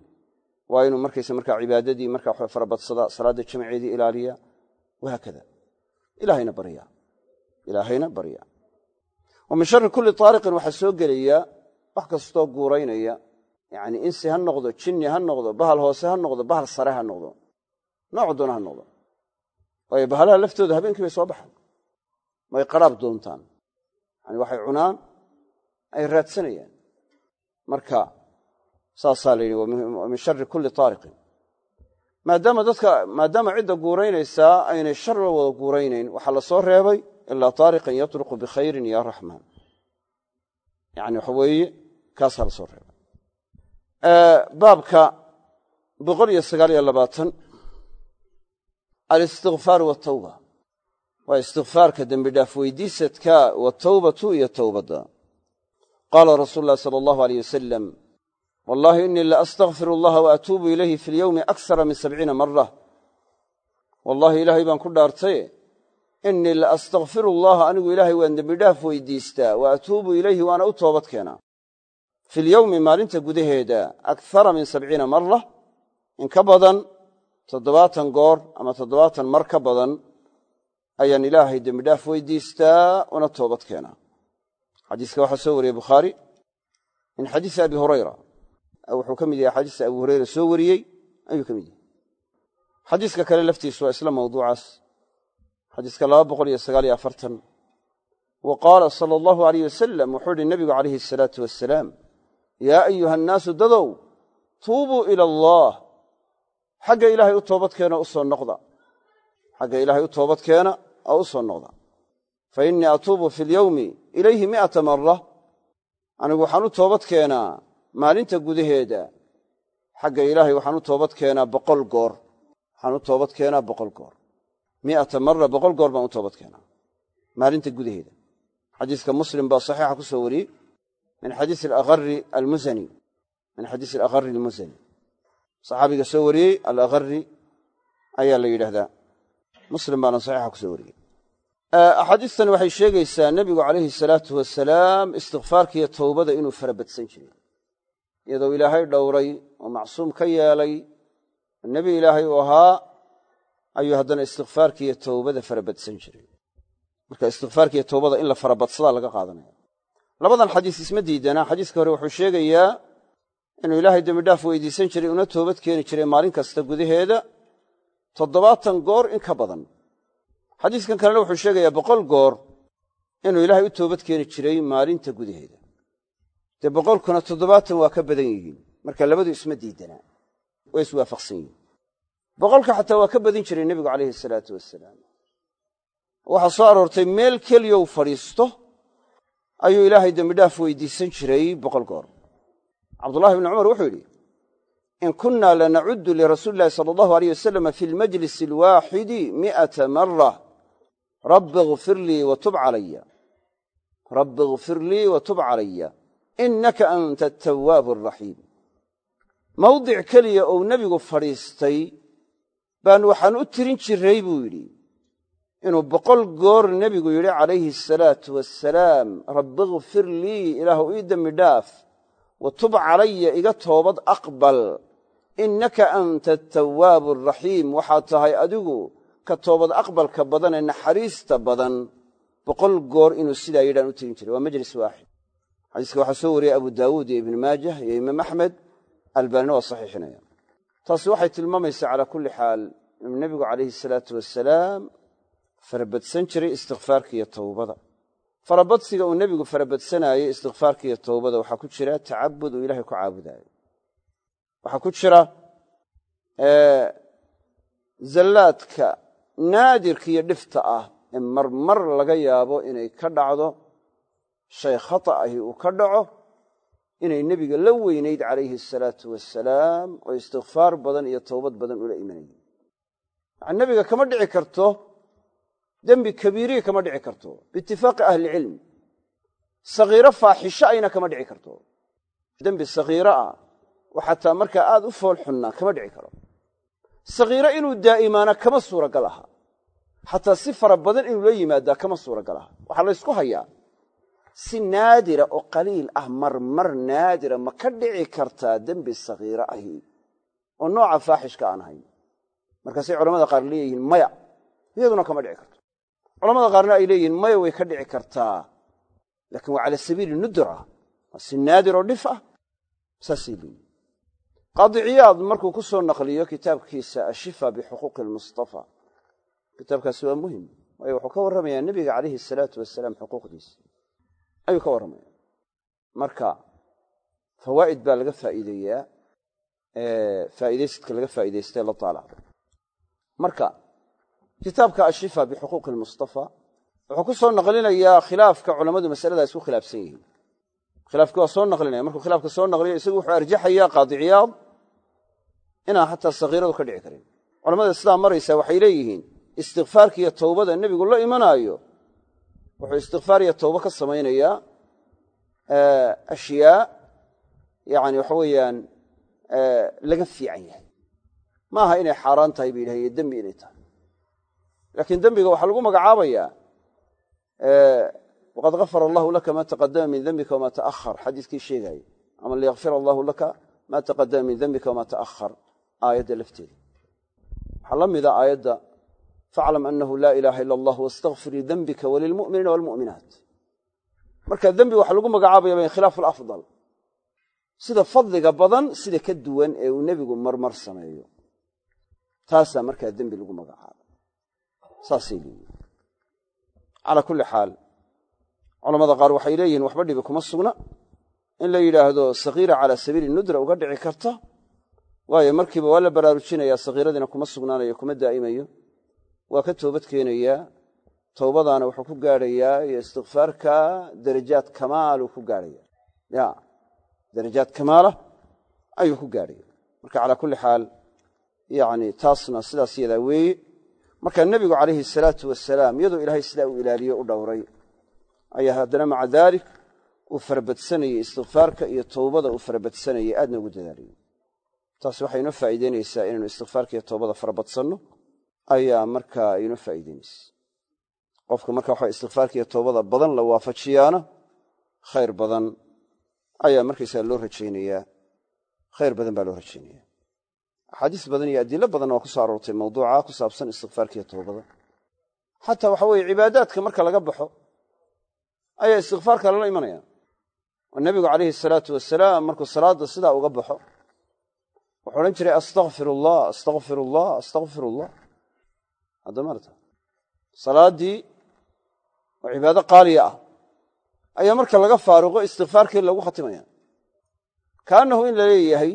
waa inuu markaysa markaa cibaadadii markaa waxa farabadsada salaadda jamaceedii ilaaliya wahaakada ilaahayna barya ilaahayna barya wa min shari kulli taariqin waxaa soo gelaya wax kastoo guuraynaya. Yacni insi ha noqdo jinni ha noqdo bahal hoose ha noqdo bahal sare ha noqdo. Nooc doona ha noqdo waayo bahalaha laftooda habeenkii bay soo baxaan way qaraab doontaan yani waxay cunaan ay raadsanayaan marka saasaa la yidhi wa min shari kulli taariqin maadaama dadka maadaama cidda guuraynaysaa aynay shar la wada guuraynayn waxaa la soo reebay ilaa taariqan yatruqu bikhayrin ya raxmaan yani waxa weeye kaasaa la soo reebay baabka alistikfaar watawba waa istikfaarka dembi dhaaf weydiisadka watawbatu iyo towbadda qaala rasuulu llahi sala allahu aleyh wasalam wallahi inii la astakfir allaha wa atuubu ilayhi fi lyowmi aksara min sabciina mara wallahi ilaahay baan ku dhaartaye inii la astakfiru allaha anigu ilaahay waan dembidhaaf weydiistaa wa atuubu ilayhi waana u toobad keenaa fi lyowmi maalinta gudaheeda akara min sabciina mara in ka badan toddobaatan goor ama toddobaatan mar ka badan ayaan ilaahay dembidhaaf weydiistaa una toobad keenaa xadiiska waxaa soo wariyey bukhaari min xadiisi abi hurayra wuxuu ka mid yahay xadiista abu hureyra soo wariyey ayuu ka mid yahay. xadiiska kale laftiisu waa isla mawduucaas. xadiiska laba boqol iyo sagaal iyo afartan. Wa qaala sala allahu aleyh wasalam wuxuu ihi nebigu calayhi asalaatu wassalaam yaa ayuha annaasu dadow tuubuu ila allah xagga ilaahay u toobadkeena u soo noqda. Xagga ilaahay u toobadkeena oo u soo noqda. Fa innii atuubu fi lyowmi ilayhi mi'ata mara anigu waxaan u toobad keenaa maalinta gudaheeda. Xagga ilaahay waxaan u toobad keenaa boqol goor. Waxaan u toobad keenaa boqol goor. Mi'ata mara boqol goor baan u toobad keenaa maalinta gudaheeda. Xadiiska muslim baa saxiixa ku soo wariyey min xadiisi alakari almusani min xadiisi alakhari almusani saxaabiga soo wariyey alakhari ayaa la yidhaahdaa. Muslim baana saxiixa ku soo wariyey. Axaadiistani waxay sheegaysaa nebigu calayhi salaatu wasalaam istikfaarkiiyo towbada inuu farabadsan jiray. Iyadoo ilaahay dhowray oo macsuum ka yeelay nebi ilaahay uu ahaa ayuu haddana istikfaarkiiyo towbada farabadsan jiray. Marka istikfaarkiiyo towbada in la farabadsadaa laga qaadanaya. Labadan xadiis isma diidana xadiiska hore wuxuu sheegayaa inuu ilaahay dembidhaaf weydiisan jiray una toobad keeni jiray maalin kasta gudaheeda toddobaatan goor in ka badan. Xadiiskan kalena wuxuu sheegayaa boqol goor inuu ilaahay u toobad keeni jiray maalinta gudaheeda. Dee boqolkuna toddobaatan waa ka badan yihiin. Marka labadu isma diidanaa way iswaafaqsan yihiin. Boqolka xataa waa ka badin jiray nebigu calayhi salaatu wasalaam waxaa soo aroortay meel keliyow fadhiisto ayuu ilaahay dembidhaaf weydiisan jiray boqol goor cabdullahi bni cumar wuxuu yidhi in kunna lanacuddu lirasuuli illahi sala allahu aleyh wasalama fi lmajlisi alwaaxidi mi'ata mara rabbi ikfir lii watub calaya rabbi ikfir lii watub calaya innaka anta atawaabu araxiim mawdic keliya ou nebigu fadhiistay baan waxaan u tirin jiray buu yidhi inuu boqol goor nebigu yidhi calayhi asalaatu wassalaam rabbi ikfir lii ilaahu ii dembi dhaaf watub calaya iga toobad aqbal. Innaka anta atawaabu araxiim waxaad tahay adigu ka toobad aqbalka badan ee naxariista badan. Boqol goor inuu sidaa yidhaan u tirin jiray. Waa majlis waaxid. Xadiiska waxaa soo wariyey abu daawuud iyo ibnu maajah iyo imaam axmed. Albaanina waa saxiixinaya. Taasi waxay tilmaamaysaa calaa kulli xaal inuu nebigu calayhi salaatu wasalaam farabadsan jiray istikfaarka iyo towbada farabadsiga uu nebigu farabadsanaayo istikfaarka iyo towbada waxaa ku jira tacabud uu ilahay ku caabudaayo waxaa ku jira zallaadka naadirka iyo dhifta ah ee marmar laga yaabo inay ka dhacdo shay khata ahi uu ka dhaco inay nebiga la weynayd calayhi asalaatu wasalaam oo istikfaar badan iyo towbad badan ula imanayeen yani nebiga kama dhici karto dembi kabiiriya kama dhici karto. Biitifaaqi ahlicilm sagiiro faaxisho ayna kama dhici karto. Dembi sagiiro ah oo xataa markaa aad u fool xunnaa kama dhici karo. Sagiiro inuu daa'imaana kama suuragal aha xataa si fara badan inuu la yimaadaa kama suuragal aha waxaa laysku hayaa si naadira oo qaliil ah marmar naadira ma ka dhici kartaa dembi sagiiro ahi. Oo nooca faaxishka aan ahayn. Markaasay culamada qaar leeyihiin maya iyaduna kama dhici karto culamada qaarna ay leeyihiin maya way ka dhici kartaa. Laakiin waa cala sabiili nudra waa si naadir oo dhif ah saasay leeyihiin qaadiciyaad markuu ku soo naqliyo kitaabkiisa ashifa bixuquuqi almustafa. Kitaabkaasi waa muhiim waayo wuxuu ka warramayaa nebiga calayhi asalaatu wasalaam xuquuqdiisa. Ayuu ka warramaya marka fawaa'id baa laga faa'iideeyaa faa'iidaysadka laga faa'iidaystay la taalacda marka kitaabka ashifa bixuquuqi almustafa wuxuu ku soo naqlinayaa khilaafka culammadu masalada isku khilaafsan yihiin. Khilaafkii waa soo naqlinaya. Markuu khilaafka soo naqliyo isagu wuxuu arjaxayaa qaadiciyaad inaan xataa sakiiradu ka dhici karin. Culamada sidaa maraysa waxay leeyihiin istikfaarka iyo towbada nebigu la imanaayo wuxuu istikfaar iyo towbo ka samaynayaa ashyaa yani waxa weeyaan laga fiican yahay. Maaha inay xaaraan tahay bay yidhahen iyo dembi inay tahay laakiin dembiga waxaa lagu magacaabayaa waqad gafara allahu laka ma taqadama min dembika wama ta'ahar xadiiskii sheegaayey ama liyakfir allahu laka ma taqadama min dembika wama ta'ahar aayadda lafteeda. Waxaa la mida aayadda faclam anahu laa ilaaha ila allah wastakfir lidembika walilmu'miniina walmu'minaat marka dembi waxaa lagu magacaabaya khilaafu alafdal sida fadliga badan sida ka duwan ee uu nebigu marmar sameeyo. Taasaa markaa dembi lagu magacaabay saasay leeyihiin calaa kulli xaal culamada qaar waxay leeyihiin waxba dhibi kuma sugna. In la yidhaahdo sakiira calaa sabiili nudra uga dhici karta? Waayo markiiba waa la baraarujinayaa sakiiradiina kuma sugnaanayo kuma daa'imayo. Waa ka toobad keenayaa towbadaana wuxuu ku gaadhayaa iyo istikfaarka darajaad kamaaluu ku gaadhaya ya darajaad kamaala ayuu ku gaadhaya marka calaa kulli xaal yani taasna sidaas yadaa weeye marka nebigu calayhi salaatu wasalaam iyadoo ilaahay sidaa u ilaaliyo u dhowray ayaa haddana maca daalik uu farabadsanayey istikfaarka iyo towbada uu farabadsanayey aadna ugu dadaalayay taas waxay inoo faa'iideynaysaa inaynu istikfaarka iyo towbada farabadsanno ayaa markaa inoo faa'iideynaysa. Qofka marka waxa istikfaarka iyo towbada badan la waafajiyaana khayr badan ayaa markaysaga loo rajaynayaa khayr badan baa loo rajaynaya axaadiis badan iyo adilo badanna waa ku soo aroortay mawduuca ku saabsan istikfaarka iyo towbada xataa waxa weeye cibaadaadka marka laga baxo ayaa istikfaarka lala imanaya. Oo nebigu calayhi salaatu wasalaam markuu salaadda sidaa uga baxo wuxuu odhan jiray astakfir allah astakfir allah astakfir allah haddamaarta salaaddii oo cibaado qaaliya ah ayaa marka laga faaruqo istikfaarkii lagu khatimaya. Kaannahu in la leeyahay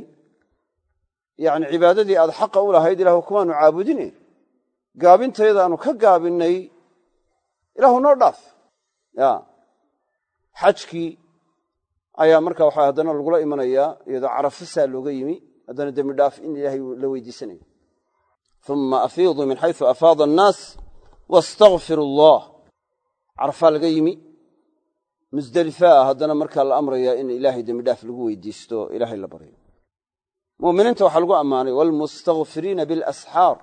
yani cibaadadii aad xaqa u lahayd ilahu kumaanu caabudine gaabintaydaanu ka gaabinnay ilaahu noo dhaaf. Ya xajkii ayaa marka waxa haddana lagula imanayaa iyadoo carafisaa looga yimi haddana dembi dhaaf in ilaahay la weydiisanayo. Uma afiiduu min xaysu afaada annaas wastakfiru allah carafaa laga yimi musdelifaa haddana markaa la amrayaa in ilaahay dembi dhaaf lagu weydiisto ilaahay la baryo muminiinta waxaa lagu ammaanay waalmustakfiriina bilasxaar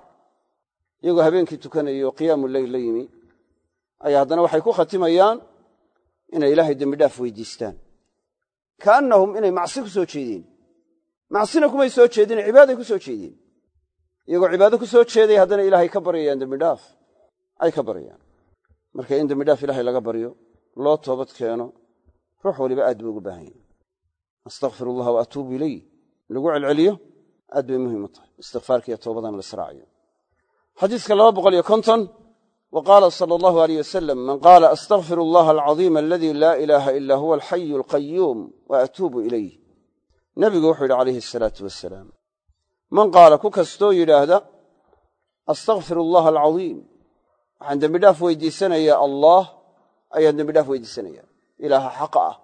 iyagoo habeenkii tukanaya oo qiyaamu leyl la yimi ayaa haddana waxay ku khatimayaan inay ilaahay dembi dhaaf weydiistaan. Kaannahum inay macsi ku soo jeedeen macsina kumay soo jeedine cibaaday ku soo jeedeen iyagoo cibaado ku soo jeeday haddana ilaahay ka baryayaan dembidhaaf ay ka baryaan marka in dembidhaaf ilaahay laga baryo loo toobad keeno ruux waliba aad buu ugu baahan yahy astakfir allah wa lagu celceliyo aad bay muhiim u tahay. Istikfaarka iyo toobadana laisraaciyo xadiiska laba boqol iyo konton wa qaala sala allahu aleyh wasalam man qaala astakfir allaha alcadiima aladii laa ilaaha ila huwa alxayu alqayuum wa atuubu ilayh nebigu wuxuu yidhi calayhi asalaatu wasalaam man qaala ku kastoo yidhaahda astakfir allaha alcadiim waxaan dembidhaaf weydiisanayaa allaah ayaan dembidhaaf weydiisanaya ilaaha xaqa ah.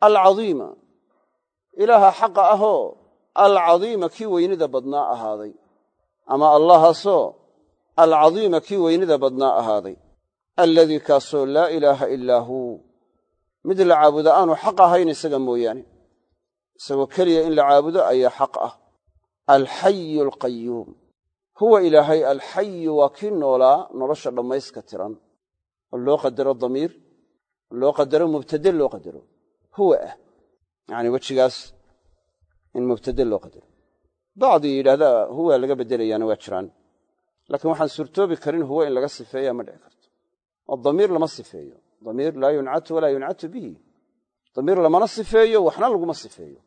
Alcadiima ilaaha xaqa ahoo alcadiima kii weynida badnaa ahaaday. Ama allahaasoo alcadiima kii weynida badnaa ahaaday. Alladii kaasoo laa ilaaha ilaa huu. Mid la caabuda aanu xaq ahayn isaga mooyaane. Isagoo keliya in la caabudo ayaa xaq ah. Alxayu alqayuum huwa ilaahay alxayu waa kii noolaa nolosha dhammayska tiran. Oo loo qadaro damiir loo qadaro mubtade loo qadaro. Huwa ah yacni wejigaas in mubtade loo qadaro. bacdii yidhahdaa huwa laga beddelayaana waa jiraan laakiin waxaan suurtoobi karin huwa in laga sifeeya ma dhici karto oo damiir lama sifeeyo damiir laa yuncatu walaa yuncatu bihi damiir lamana sifeeyo waxna laguma sifeeyo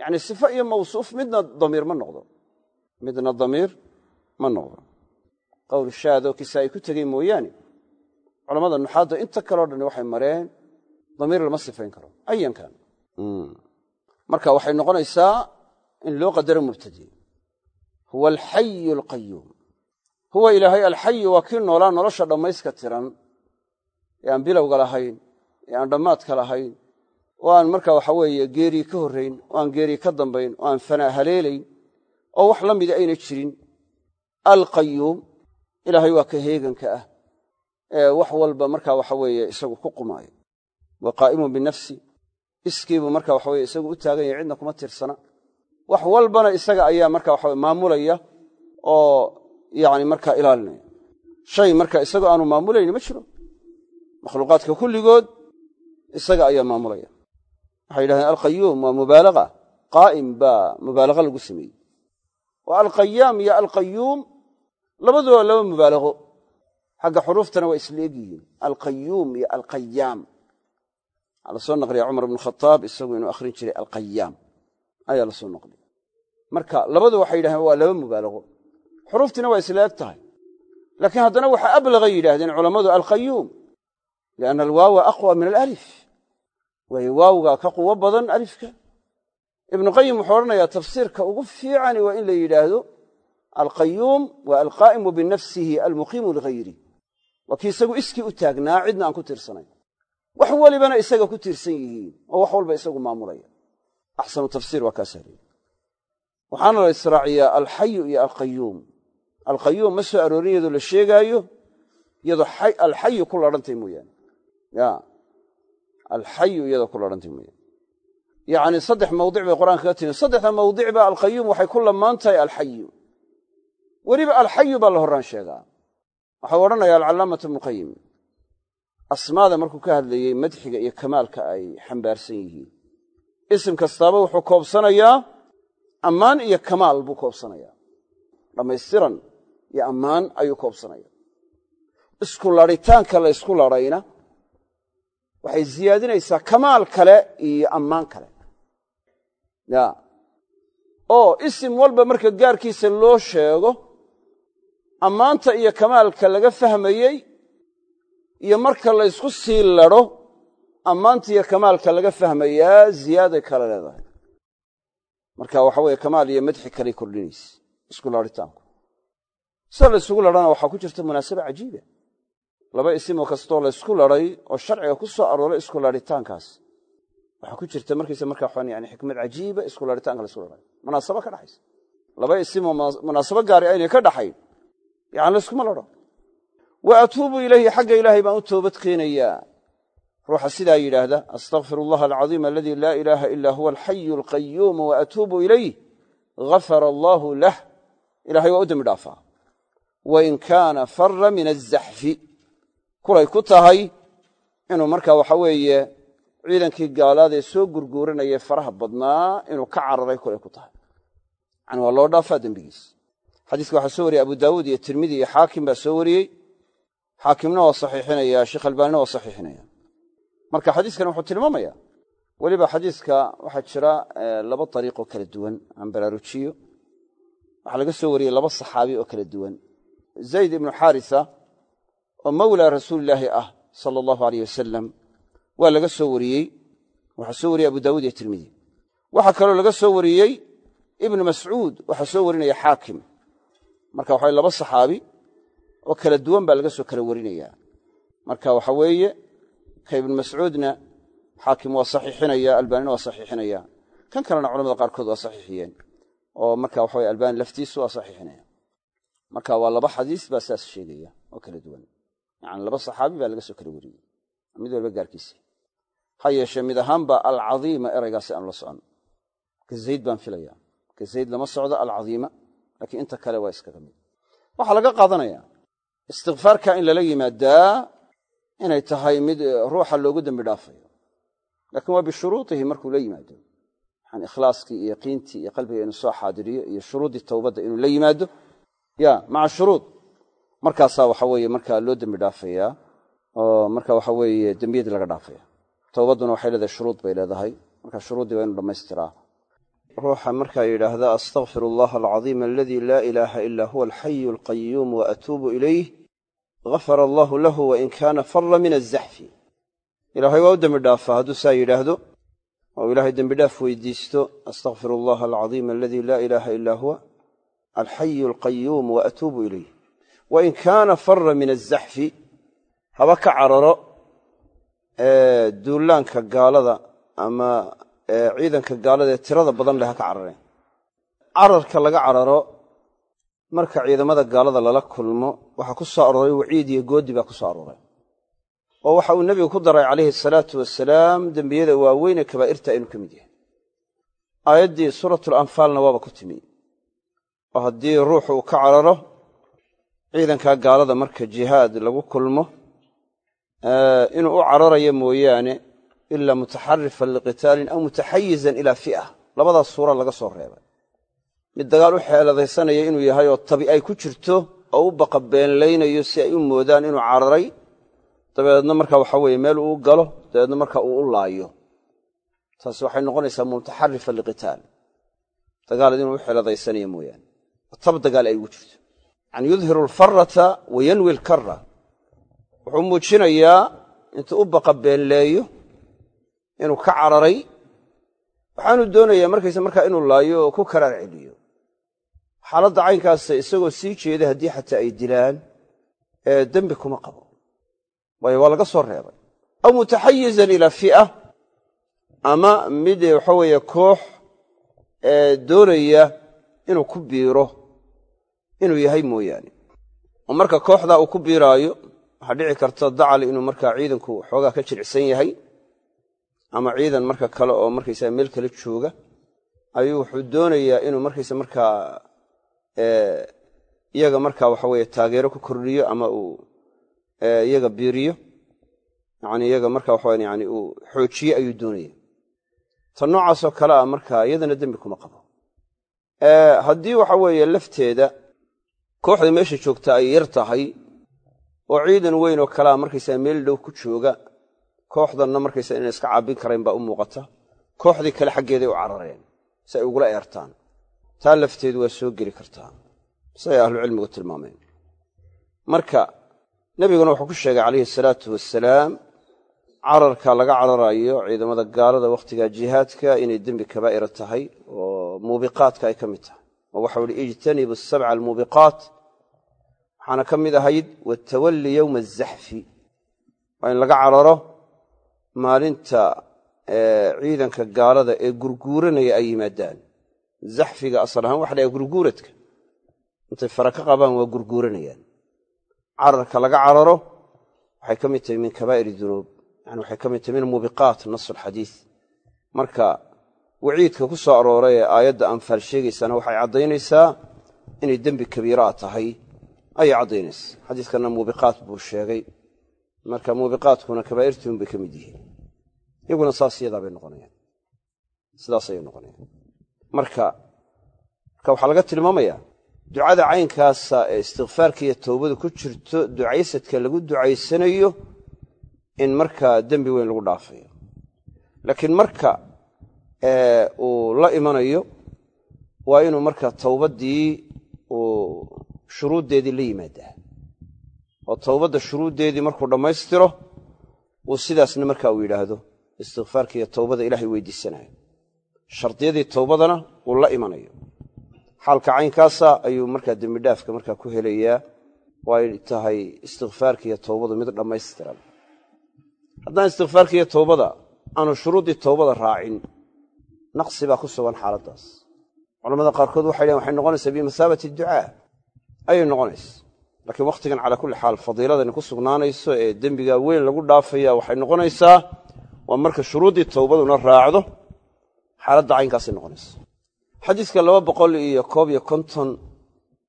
yacni sifo iyo mawsuuf midna damiir ma noqdo midna damiir ma noqdo qowl shaadoo kisaa'i ku tegey mooyaane culamada nuxaadda inta kaleo dhan waxay mareen damiir lama sifayn karo ayan kan marka waxay noqonaysaa in loo qadaro mubtadi. Huwa alxayu alqayuum huwa ilaahay alxayu waa kii noolaa nolosha dhammayska tiran. Ee aan bilowga lahayn ee aan dhammaadka lahayn oo aan marka waxa weeye geerii ka horrayn oo aan geerii ka dambayn oo aan fanaa haleelayn oo wax la mida ayna jirin. Alqayuum ilaahay waa ka heeganka ah. Ee wax walba marka waxa weeye isagu ku qumaayo. Wa qaa'imun binafsi iskiibuu marka waxa weye isagu u taagan yahay cidna kuma tirsana. Wax walbana isaga ayaa marka waxa maamulaya oo yacni markaa ilaalinaya. Shay marka isagoo aanu maamulayni ma jiro. Makhluuqaadka kulligood isaga ayaa maamulaya. Waxay yidhahdeen alqayuum waa mubaalaga qaa'im baa mubaalaga lagu sameeyey. Oo alqayaam iyo alqayuum labaduba waa laba mubaalago. Xagga xuruuftana waa isla eg yihiin alqayuum iyo alqayaam waxaa la soo cumar bnu khataab isagu inuu akhrin jiray alqayaam ayaa la soo marka labadu waxay yidhahdeen waa laba mubaalago. Xuruuftiina waa isla eg tahay. Laakiin haddana waxaa ablagay yidhahdeen culammadu alqayuum lianna alwaawa aqwa min alaalif waayo waawgaa ka quwo badan alifka. Ibnu qayim wuxuu odhanayaa tafsiirka ugu fiicani waa in la yidhaahdo alqayuum waa alqaa'imu binafsihi almuqiimu ligayri waa kii isagu iskii u taagnaa cidna aan ku tirsanayn wax welibana isaga ku tiirsan yihiin oo wax walba isagu maamulaya. Axsanu tafsiir waa kaas haleey waxaana la israaciyaa alxayu iyo alqayuum. Alqayuum ma soo aroorin iyadoo la sheegaayo iyadoo alxayu ku ladhantay mooyaane. Ya. Alxayu iyadoo ku ladhantay mooyaane. Yacni saddex mawdic bay qur'anka kaga timi saddexda mawdicba alqayuum waxay ku lamaan alxayu. Weliba alxayu baa la horraan sheegaa. Waxau odhanaya alcallaamatu ibnuqayim asmaada markuu ka hadlayey madxiga iyo kamaalka ay xambaarsan yihiin. Isim kastaaba wuxuu koobsanayaa ammaan iyo kamaal buu koobsanayaa. Dhammaystiran iyo ammaan ayuu koobsanaya isku ladhitaanka la ysku ladhayna waxay siyaadinaysaa kamaal kale iyo ammaan kale. Ya. Oo isim walba marka gaarkiisa loo sheego ammaanta iyo kamaalka laga fahmayey iyo marka la ysku sii ladho ammaanta iyo kamaalka laga fahmayaa ziyaaday kale leedahay. Marka waxa weeye kamaal iyo madxi kaley kordhinaysa isku ladhitaanku sida la ysugu ladhana waxaa ku jirta munaasaba cajiiba. Laba isimoo kastoo laysku ladhay oo sharciga ku soo arooray isku ladhitaankaas waxaa ku jirta markaysa markaa waxaan yani xikmad cajiiba isku ladhitaanka laysku ladhay munaasabo ka dhaxaysa. Laba isimoo munaasabo gaari aynay ka dhaxayn yani layskuma ladho wa atuubu ilayhi xagga ilaahay baan u toobad keenayaa ruuxa sidaa yidhaahda astakfiru allaha alcadiim aladii laa ilaaha ilaa huwa alxayu alqayuum wa atuubu ilayh gafara allaahu lah. Ilahay waa u dembi dhaafaa. Wain kaana fara min azaxfi kulay ku tahay inuu markaa waxa weeye ciidankii gaalaadee soo gurguuranayay faraha badnaa inuu ka cararay kulay ku tahay. Yani waa loo dhaafaa dembigiis. Xadiiska waxaa soo wariyey abu daawuud iyo tirmidi iyo xaakim baa soo wariyey xaakimna waa saxiixinaya sheekh albaanina waa saxiixinaya. Marka xadiiskani wuxuu tilmaamaya weliba xadiiska waxaa jira laba dariiqoo kala duwan aan baraarujiyo. Waxaa laga soo wariyey laba saxaabi oo kala duwan. Zayd ibnu xaarisa oo mawlaa rasuulilaahi ah sala allahu aleyh wasalam waa laga soo wariyey. Waxaa soo wariyey abu daawuud iyo tirmidi. Waxaa kaloo laga soo wariyey ibnu mascuud waxaa soo warinaya xaakim. Marka waxa laba saxaabi oo kala duwan baa laga soo kala warinayaa. Marka waxa weeye ka ibnu mascuudna xaakim waa saxiixinaya albaanina waa saxiixinaya. Kan kalena culamada qaarkood waa saxiixiyeen. Oo marka waxa albaani laftiisu waa saxiixinaya. Marka waa laba xadiis baa saas sheegaya oo kala duwan. Yacani laba saxaabi baa laga soo kala wariyey. Mid walba gaarkiisa. Ha yeeshee mid ahaanba alcadiima eraygaasi aanu la socon. Ka zayd baan filaya ka zayd lama socdo alcadiima laakiin inta kale waa iskaga mid. Waxaa laga qaadanayaa istikfaarka in lala yimaadaa inay tahay mid ruuxa loogu dembi dhaafayo. Laakiin waa bishuruudihi markuu la yimaado. Yani ikhlaaskii iyo yaqiintii iyo qalbiga inuu soo xaadiriyo iyo shuruuddii towbadda inuu la yimaado. Ya maca shuruud. Markaasaa waxa weeye markaa loo dembi dhaafayaa oo marka waxa weeye dembiyadii laga dhaafaya. Towbadduna waxay leedahay shuruud bay leedahay. Marka shuruuddii waa inu dhammaystiraa. Ruuxa markaa yidhaahda astakfir allaha alcadiima aladii laa ilaaha ilaa huwa alxayu alqayuum wa atuubu ilayh gafara allahu lahu wain kaana fara min azaxfi ilaahay waa u dembi dhaafaa hadduu saa yidhaahdo oo ilaahay dembidhaaf weydiisto astakfir allaha alcadiima aladii laa ilaaha ilaa huwa alxayu alqayuum wa atuubu ilayh. Wain kaana fara min azaxfi haba ka cararo duulaanka gaalada ama ciidanka gaalada ee tirada badan leh ha ka carareen marka ciidamada gaalada lala kulmo waxaa ku soo arooray waciid iyo goodi baa ku soo arooray. Oo waxa uu nebigu ku daray calayhi asalaatu wasalaam dembiyada waaweyn ee kabaa'irta inuu ka mid yahay. Aayaddii suuratul anfaalna waaba ku timi. Oo haddii ruuxu uu ka cararo ciidankaa gaalada marka jihaad lagu kulmo inuu u cararayo mooyaane ilaa mutaxarifan liqitaalin aw mutaxayizan ilaa fi'a labadaas suura laga soo reebay mid dagaal u xeeladaysanaya inuu yahay oo tabi ay ku jirto oo u baqabeenlaynayo si ay u moodaan inuu cararay dabeedna marka waxa weeye meel uu galo dabeedna marka uu u laayo. Taasi waxay noqonaysaa mutaxarifan liqitaal. Dagaal inuu u xeeladaysanaya mooyaane. Tab dagaal ay ugu jirto. Yani yudhiru alfarata wa yanwi alkarra wuxuu muujinayaa intuu u baqabeenleeyo inuu ka cararay waxaanu doonayaa markayse markaa inuu laayo oo ku karaar celiyo. Xaaladda caynkaasa isagoo sii jeeda haddii xataa ay dilaan ee dembi kuma qabo. Waayo waa laga soo reebay. Aw mutaxayizan ilaa fi'a ama mid waxa weeye koox doonaya inuu ku biiro inuu yahay mooyaane. Oo marka kooxdaa uu ku biiraayo waxaa dhici karta dacal inuu markaa ciidanku xoogaa ka jiricsan yahay ama ciidan marka kale oo markaysaa meel kale jooga ayuu wuxuu doonayaa inuu markaysa markaa iyaga markaa waxa weeye taageero ku kordhiyo ama uu iyaga biiriyo. Yani iyaga marka waxa yani uu xoojiye ayuu doonaya ta noocaasoo kale a markaa iyadana dembi kuma qabo. Haddii waxa weeye lafteeda kooxda meesha joogta ay yar tahay oo ciidan weyn oo kalea markaysaa meel dhow ku jooga kooxdanna markaysa inaan iska caabin karayn baa u muuqata. Kooxdii kale xaggeeday u carareen si ay ugula eertaan. Taa lafteedu waa soo geli kartaa siday ahlucilmigu tilmaameen. Marka nebiguna wuxuu ku sheegay calayhi salaatu wasalaam cararka laga cararayo ciidamada gaalada wakhtiga jihaadka inay dembi kabaa'ira tahay oo muubiqaadka ay ka mid tahay. Oo waxau ihi ijtanibu asabca almuubiqaat. Waxaana ka mid ahayd watawalli yowma azaxfi waa in laga cararo maalinta ciidanka gaalada ee gurguuranaya ay yimaadaan. Zaxfiga asal ahaan waxa laha gurguuradka. Intay fara ka qabaan waa gurguuranayaan. Cararka laga cararo waxay ka mid tahay min kabaa'ir dunuub. Yani waxay ka mid tahay min muubiqaat nas alxadiis marka waciidka ku soo arooray ee aayadda anfaal sheegaysana waxay caddaynaysaa inay dembi kabiiraa tahay. Ayay caddaynaysaa. Xadiiskanna muubiqaat buu sheegay marka muubiqaadkuna kabaa'irtuun bay ka mid yihiin. Iyaguna saas iyadaa bay noqonayaan. Sidaas ayay noqonayaan. Marka marka waxaa laga tilmaamayaa ducada caynkaasa ee istikfaarka iyo towbadu ku jirto ducaysadka lagu ducaysanayo in markaa dembi weyn lagu dhaafayo. Laakiin marka uu la imanayo waa inuu marka towbaddii uu shuruuddeedii la yimaadaa oo towbadda shuruuddeedii markuu dhammaystiro uu sidaasna marka uu yidhaahdo istikfaarka iyo towbada ilaahay weydiisanayo. Shardiyadii towbadana uu la imanayo. Xaalka caynkaasa ayuu markaa dembidhaafka markaa ku helayaa waay tahay istikfaarka iyo towbadu mid dhammaystiran. Haddaan istikfaarka iyo towbada aanu shuruuddii towbada raacin naqsi baa ku sugan xaaladdaas. Culamada qaarkood waxay dhaheen waxay noqonaysaa bimasaabati ducaa. Ayay noqonaysa laakiin wakhtigan calaa kulli xaal fadiiladani ku sugnaanayso ee dembigaa weyn lagu dhaafaya waxay noqonaysaa waa marka shuruuddii towbaduna raacdo xaaladda caynkaasay noqonaysa xadiiska laba boqol iyo koob iyo konton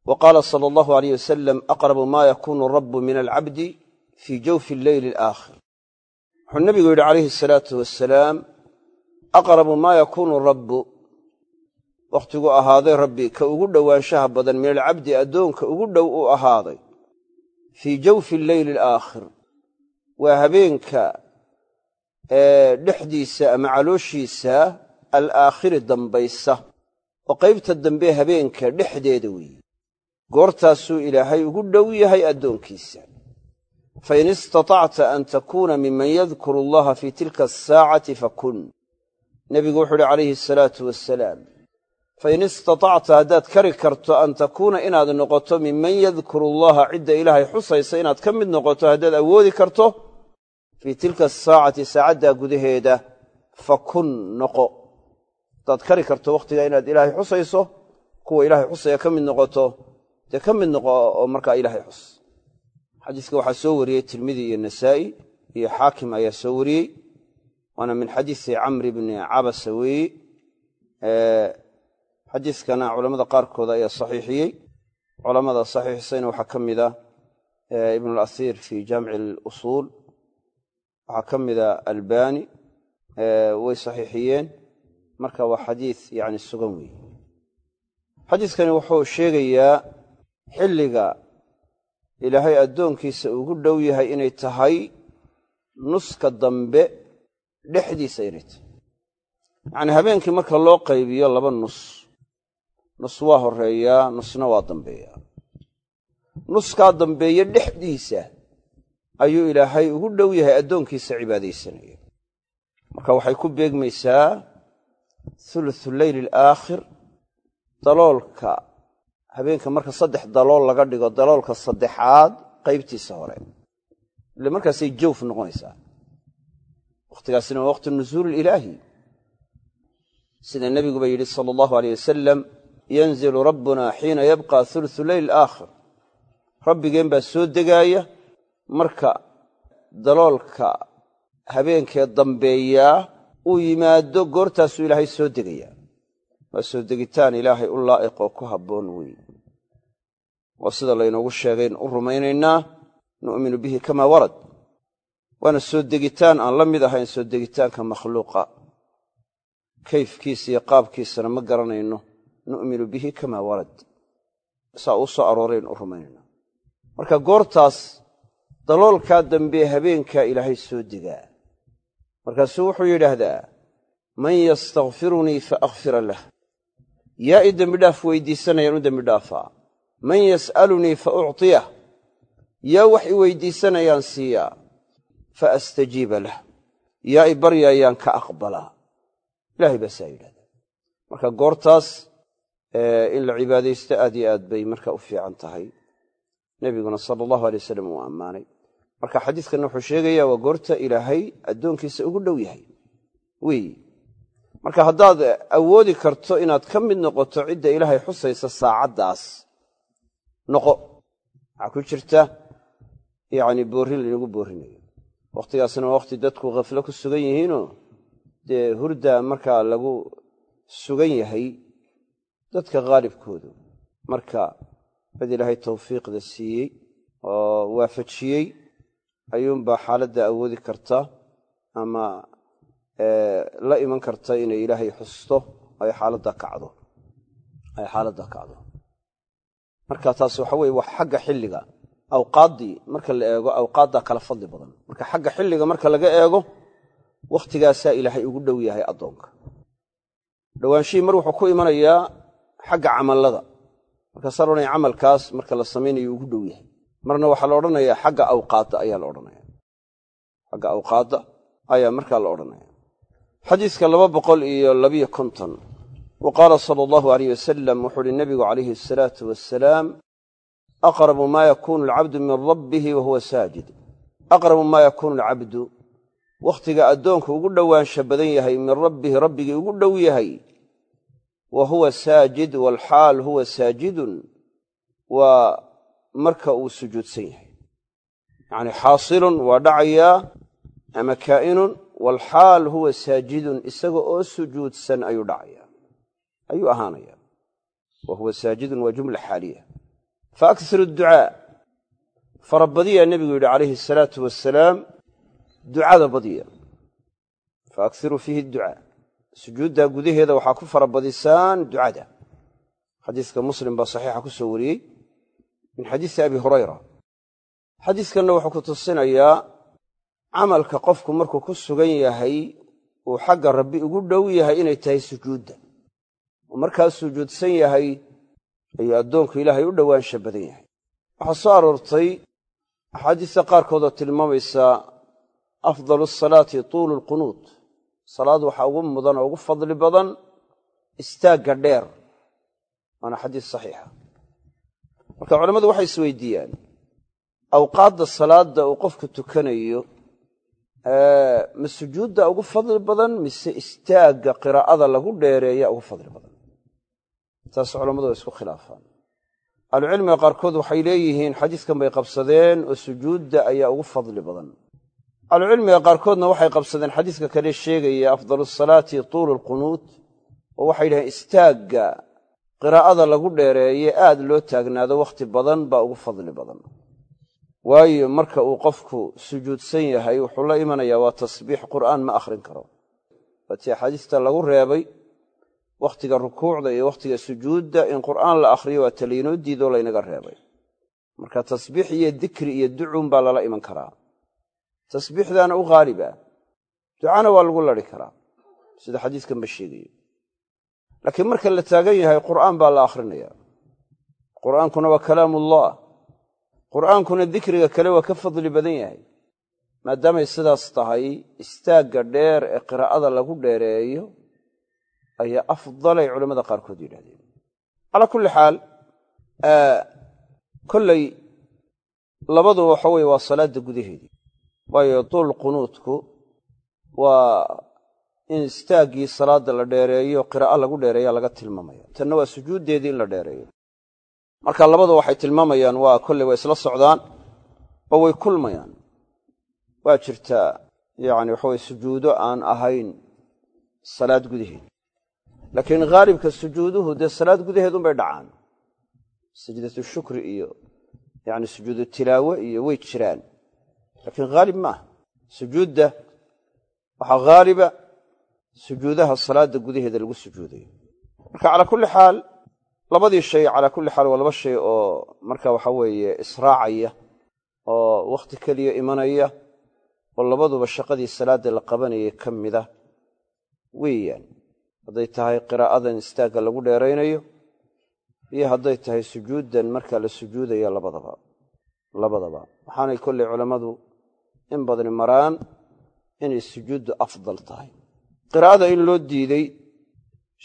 wa sala allahu aleyh wasalam aqrabu maa yakuunu rabbu min alcabdi fii jawfi alleyli alaakhir. Wuxuu nebigu yidhi calayhi asalaatu wasalaam aqrabu maa yakuunu rabbu. Wakhtigu ahaaday rabbi ka ugu dhowaanshaha badan min alcabdi addoonka ugu dhow uu ahaaday fii jawfi alleyli alaakhir waa habeenka dhexdiisa ama calooshiisa alaakhiri dambaysa. Oo qaybta dambe habeenka dhexdeeda weeye. Goortaasuu ilaahay ugu dhow yahay addoonkiisa. Fain istatacta an takuuna miman yadkuru allaha fii tilka asaacati fakun nebigu wuxuu uhi calayhi asalaatu wasalaam fain istatacta haddaad kari karto an takuuna inaad noqoto miman yadkuru allaha cidda ilaahay xusaysa inaad ka mid noqoto haddaad awoodi karto fii tilka asaacati saacaddaa gudaheeda fakun noqo. Haddaad kari karto wakhtigaa inaad ilaahay xusayso kuwa ilaahay xusaya ka mid noqoto dee ka mid noqo oo markaa ilaahay xus. Xadiiska waxaa soo wariyey tirmidi iyo nasaa'i iyo xaakim ayaa soo wariyey waana min xadiisi camri bni cabasa weeye xadiiskana culammada qaarkood ayaa saxiixiyey. Culammada saxiixisayna waxaa ka mida ibnu alasiir fii jaamici alusuul waxaa ka mida albani way saxiixiyeen. Marka waa xadiis yani sugan weeye xadiiskani wuxuu sheegayaa xilliga ilaahay addoonkiisa ugu dhow yahay inay tahay nuska dambe dhexdiisa inay tahay. Yacnii habeenkii marka loo qaybiyo laba nus nus waa horreeyaa nusna waa dambeeyaa nuskaa dambeeye dhexdiisa ayuu ilaahay ugu dhow yahay addoonkiisa cibaadaysanaya. Marka waxay ku beegmaysaa thuluthu leyli alaakhir daloolka habeenka marka saddex dalool laga dhigo daloolka saddexaad qaybtiisa hore. Ile markaasay jawf noqonaysaa. Wakhtigaasina waa waqti nusuul ilaahi. Sida nebiguba yidhi sala allahu aleyh wasalam yanzilu rabbuna xiina yabqa thuluthu leyl alaakhir rabbigeen baa soo degaaya. Marka daloolka habeenkee dambeeyaa uu yimaado goortaasuu ilaahay soo degayaa. Waa soo degitaan ilaahay u laa'iq oo ku habboon weyn. Waa sida laynoogu sheegayn u rumaynaynaa nu'minu bihi kamaa warad. Waana soo degitaan aan la mid ahayn soo degitaanka makhluuqa. Kayfkiisa iyo qaabkiisana ma garanayno nu'minu bihi kamaa warad. Saa uu soo aroorayn u rumaynaynaa marka goortaas daloolkaa dambee habeenkaa ilaahay soo degaa markaasuu wuxuu yidhaahdaa man yastakfirunii fa akfira lah. Yaa i dembidhaaf weydiisanayaan u dembidhaafaa man yas'alunii fa uctiyah yaa wax i weydiisanayaan siiyaa fa astajiiba lah. Yaa i baryaayaan ka aqbalaa ilahay baa saa yidhahdaa marka goortaas in la cibaadaysto aad yo aad bay marka u fiican tahay. Nebiguna sala allahu alay wasalam uu ammaanay. Marka xadiiskanna wuxuu sheegayaa waa goorta ilaahay addoonkiisa ugu dhow yahay. Weeye marka haddaad awoodi karto inaad ka mid noqoto cidda ilaahay xusaysa saacaddaas noqo. Waxaa ku jirta yacni boorrin laynagu boorrinayo wakhtigaasna waa wakhti dadku khaflo ku sugan yihiinoo dee hurda markaa lagu sugan yahay dadka khaalibkoodu marka cid ilaahay tawfiiqda siiyey oo waafajiyey ayuunbaa xaaladda awoodi karta ama la iman karta inay ilaahay xusto ay xaaladda kacdo. Ay xaaladda kacdo. Marka taas waxa weye waa xagga xilliga. Awqaaddii marka la eego awqaaddaa kala fadli badan. Marka xagga xilliga marka laga eego wakhtigaasaa ilaahay ugu dhow yahay addoonka. Dhowaanshihii mar wuxuu ku imanayaa xagga camallada. Markaasaa la odhanaya camalkaas marka la samaynayo ugu dhow yahay. Marna waxaa la odhanayaa xagga awqaadda ayaa la odhanaya xagga awqaadda ayaa markaa la odhanaya xadiiska laba boqol iyo labiyo konton wa qaala sala allahu aleyh wasalam wuxuu uhi nebigu calayhi asalaatu wasalaam aqrabu maa yakuunu alcabdu min rabbihi wa huwa saajid. Aqrabu maa yakuunu alcabdu wakhtiga addoonku ugu dhowaansha badan yahay min rabbihi rabbigii ugu dhow yahay wa huwa saajid waalxaal huwa saajidun waa marka uu sujuudsan yahay. Yacni xaasilun waa dhacayaa ama kaa'inun walxaal huwa saajidun isaga oo sujuudsan ayuu dhacayaa ayuu ahaanayaa wa huwa saajidun waa jumla xaaliya. Fa aksiru ducaa. Fara badiyaa nebigu yidhi calayhi asalaatu wasalaam ducada badiya. Fa fiihi ducaa sujuuddaa gudaheeda waxaa ku fara badisaan ducada. Xadiiska muslim baa saxiixa ku soo wariyey min xadiisi abi hurayra. Xadiiskanna wuxuu ku tusinayaa camalka qofku markuu ku sugan yahay uu xagga rabbi ugu dhow yahay inay tahay sujuudda. Oo markaa sujuudsan yahay ayuu addoonku ilaahay u dhowaansha badan yahay. Waxaa soo aroortay axaadiista qaarkood oo tilmaamaysa afdalu asalaati tuulu lqunuud salaad waxaa ugu mudan oo ugu fadli badan istaagga dheer. Waana xadiis saxiixa. Marka culammadu waxay isweydiiyaan awqaadda salaadda uu qofku tukanayo ma sujuudda ugu fadli badan mise istaagga qiraa'ada lagu dheereeya ugu fadli badan? Taas culammadu way isku khilaafaan. Ahlucilmiga qaarkood waxay leeyihiin xadiiskan bay qabsadeen oo sujuudda ayaa ugu fadli badan ahlucilmiga qaarkoodna waxay qabsadeen xadiiska kale sheegaya afdalu asalaati tuulu lqunuud oo waxay yidhaheen istaagga qiraa'ada lagu dheereeye aad loo taagnaado wakhti badan baa ugu fadli badan. Waayo marka uu qofku sujuudsan yahay wuxuu la imanayaa waa tasbiix qur'aan ma akhrin karo. Waatii axaadiista lagu reebay wakhtiga rukuucda iyo wakhtiga sujuudda in qur'aan la akhriyo waa taliinoo diidoo laynaga reebay. Marka tasbiix iyo dikri iyo ducuun baa lala iman karaa tasbiixdaana u haalib ah ducana waa lagu lari karaa. Sida xadiiskanba sheegayo. Laakiin marka la taagan yahay qur'aan baa la akhrinayaa qur'aankuna waa kalaamullah. Qur'aankuna dikriga kale waa ka fadli badan yahay. Maadaamay sidaas tahay istaagga dheer ee qiraa'ada lagu dheereeyo ayaa afdalay culammada qaarkood yidhahdeen calaa kulli xaal kolley labaduba waxa weye waa salaadda gudaheedii waayo duul qunuudku waa in istaaggii salaadda la dheereeyo qiraa'o lagu dheereeya laga tilmaamaya tanna waa sujuuddeedii in la dheereeyo. Marka labadu waxay tilmaamayaan waa kolley waa isla socdaan oo way kulmayaan. Waa jirtaa yacni waxa weye sujuudo aan ahayn salaad gudaheed. Laakiin haalibka sujuuduhu dee salaad gudaheedunbay dhacaan. Sajdatu shukri iyo yacni sujuudu tilaawe iyo way jiraan laakiin haalib maaha sujuudda waxaa haaliba sujuudaha salaadda gudaheeda lagu sujuudayo. Marka calaa kulli xaal labadii shay calaa kulli xaal waa laba shay oo marka waxa weeye israacaya oo wakhti keliya imanaya oo labaduba shaqadii salaadda la qabanayay ka mida weeyaan hadday tahay qiraa'adan istaagga lagu dheeraynayo iyo hadday tahay sujuuddan markaa la sujuudaya labadaba labadaba. Waxaanay kollay culammadu in badni maraan inay sujuuddu afdal tahay. Qiraa'ada in loo diiday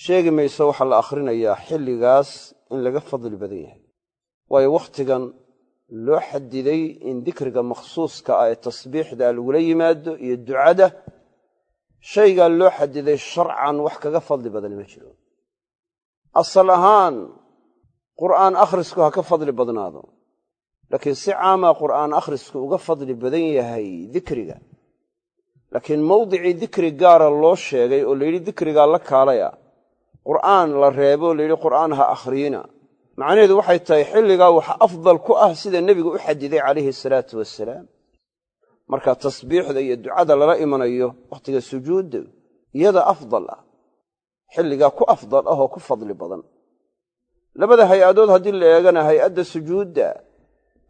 sheegi mayso waxaa la akhrinayaa xilligaas in laga fadli badan yahay. Waayo wakhtigan loo xadiday in dikriga makhsuuska ah ee tasbiixda lagula yimaado iyo ducada shaygaa loo xadiday sharcan wax kaga fadli badan ma jiro. Asal ahaan qur'aan akhrisku ha ka fadli badnaado laakiin si caamaa qur'aan akhrisku uga fadli badan yahay dikriga. Laakiin mawdicii dikri gaara loo sheegay oo layidhi dikrigaa la kaalaya qur'aan la reebo oo layidhi qur'aan ha akhriyina macnaheedu waxay tahay xilligaa waxa afdal ku ah sida nebigu u xadiday calayhi salaatu wasalaam marka tasbiixda iyo ducada lala imanayo wakhtiga sujuudda iyada afdal ah. Xilligaa ku afdal ah oo ku fadli badan. Labada hay'adood haddii la eegana hay'adda sujuudda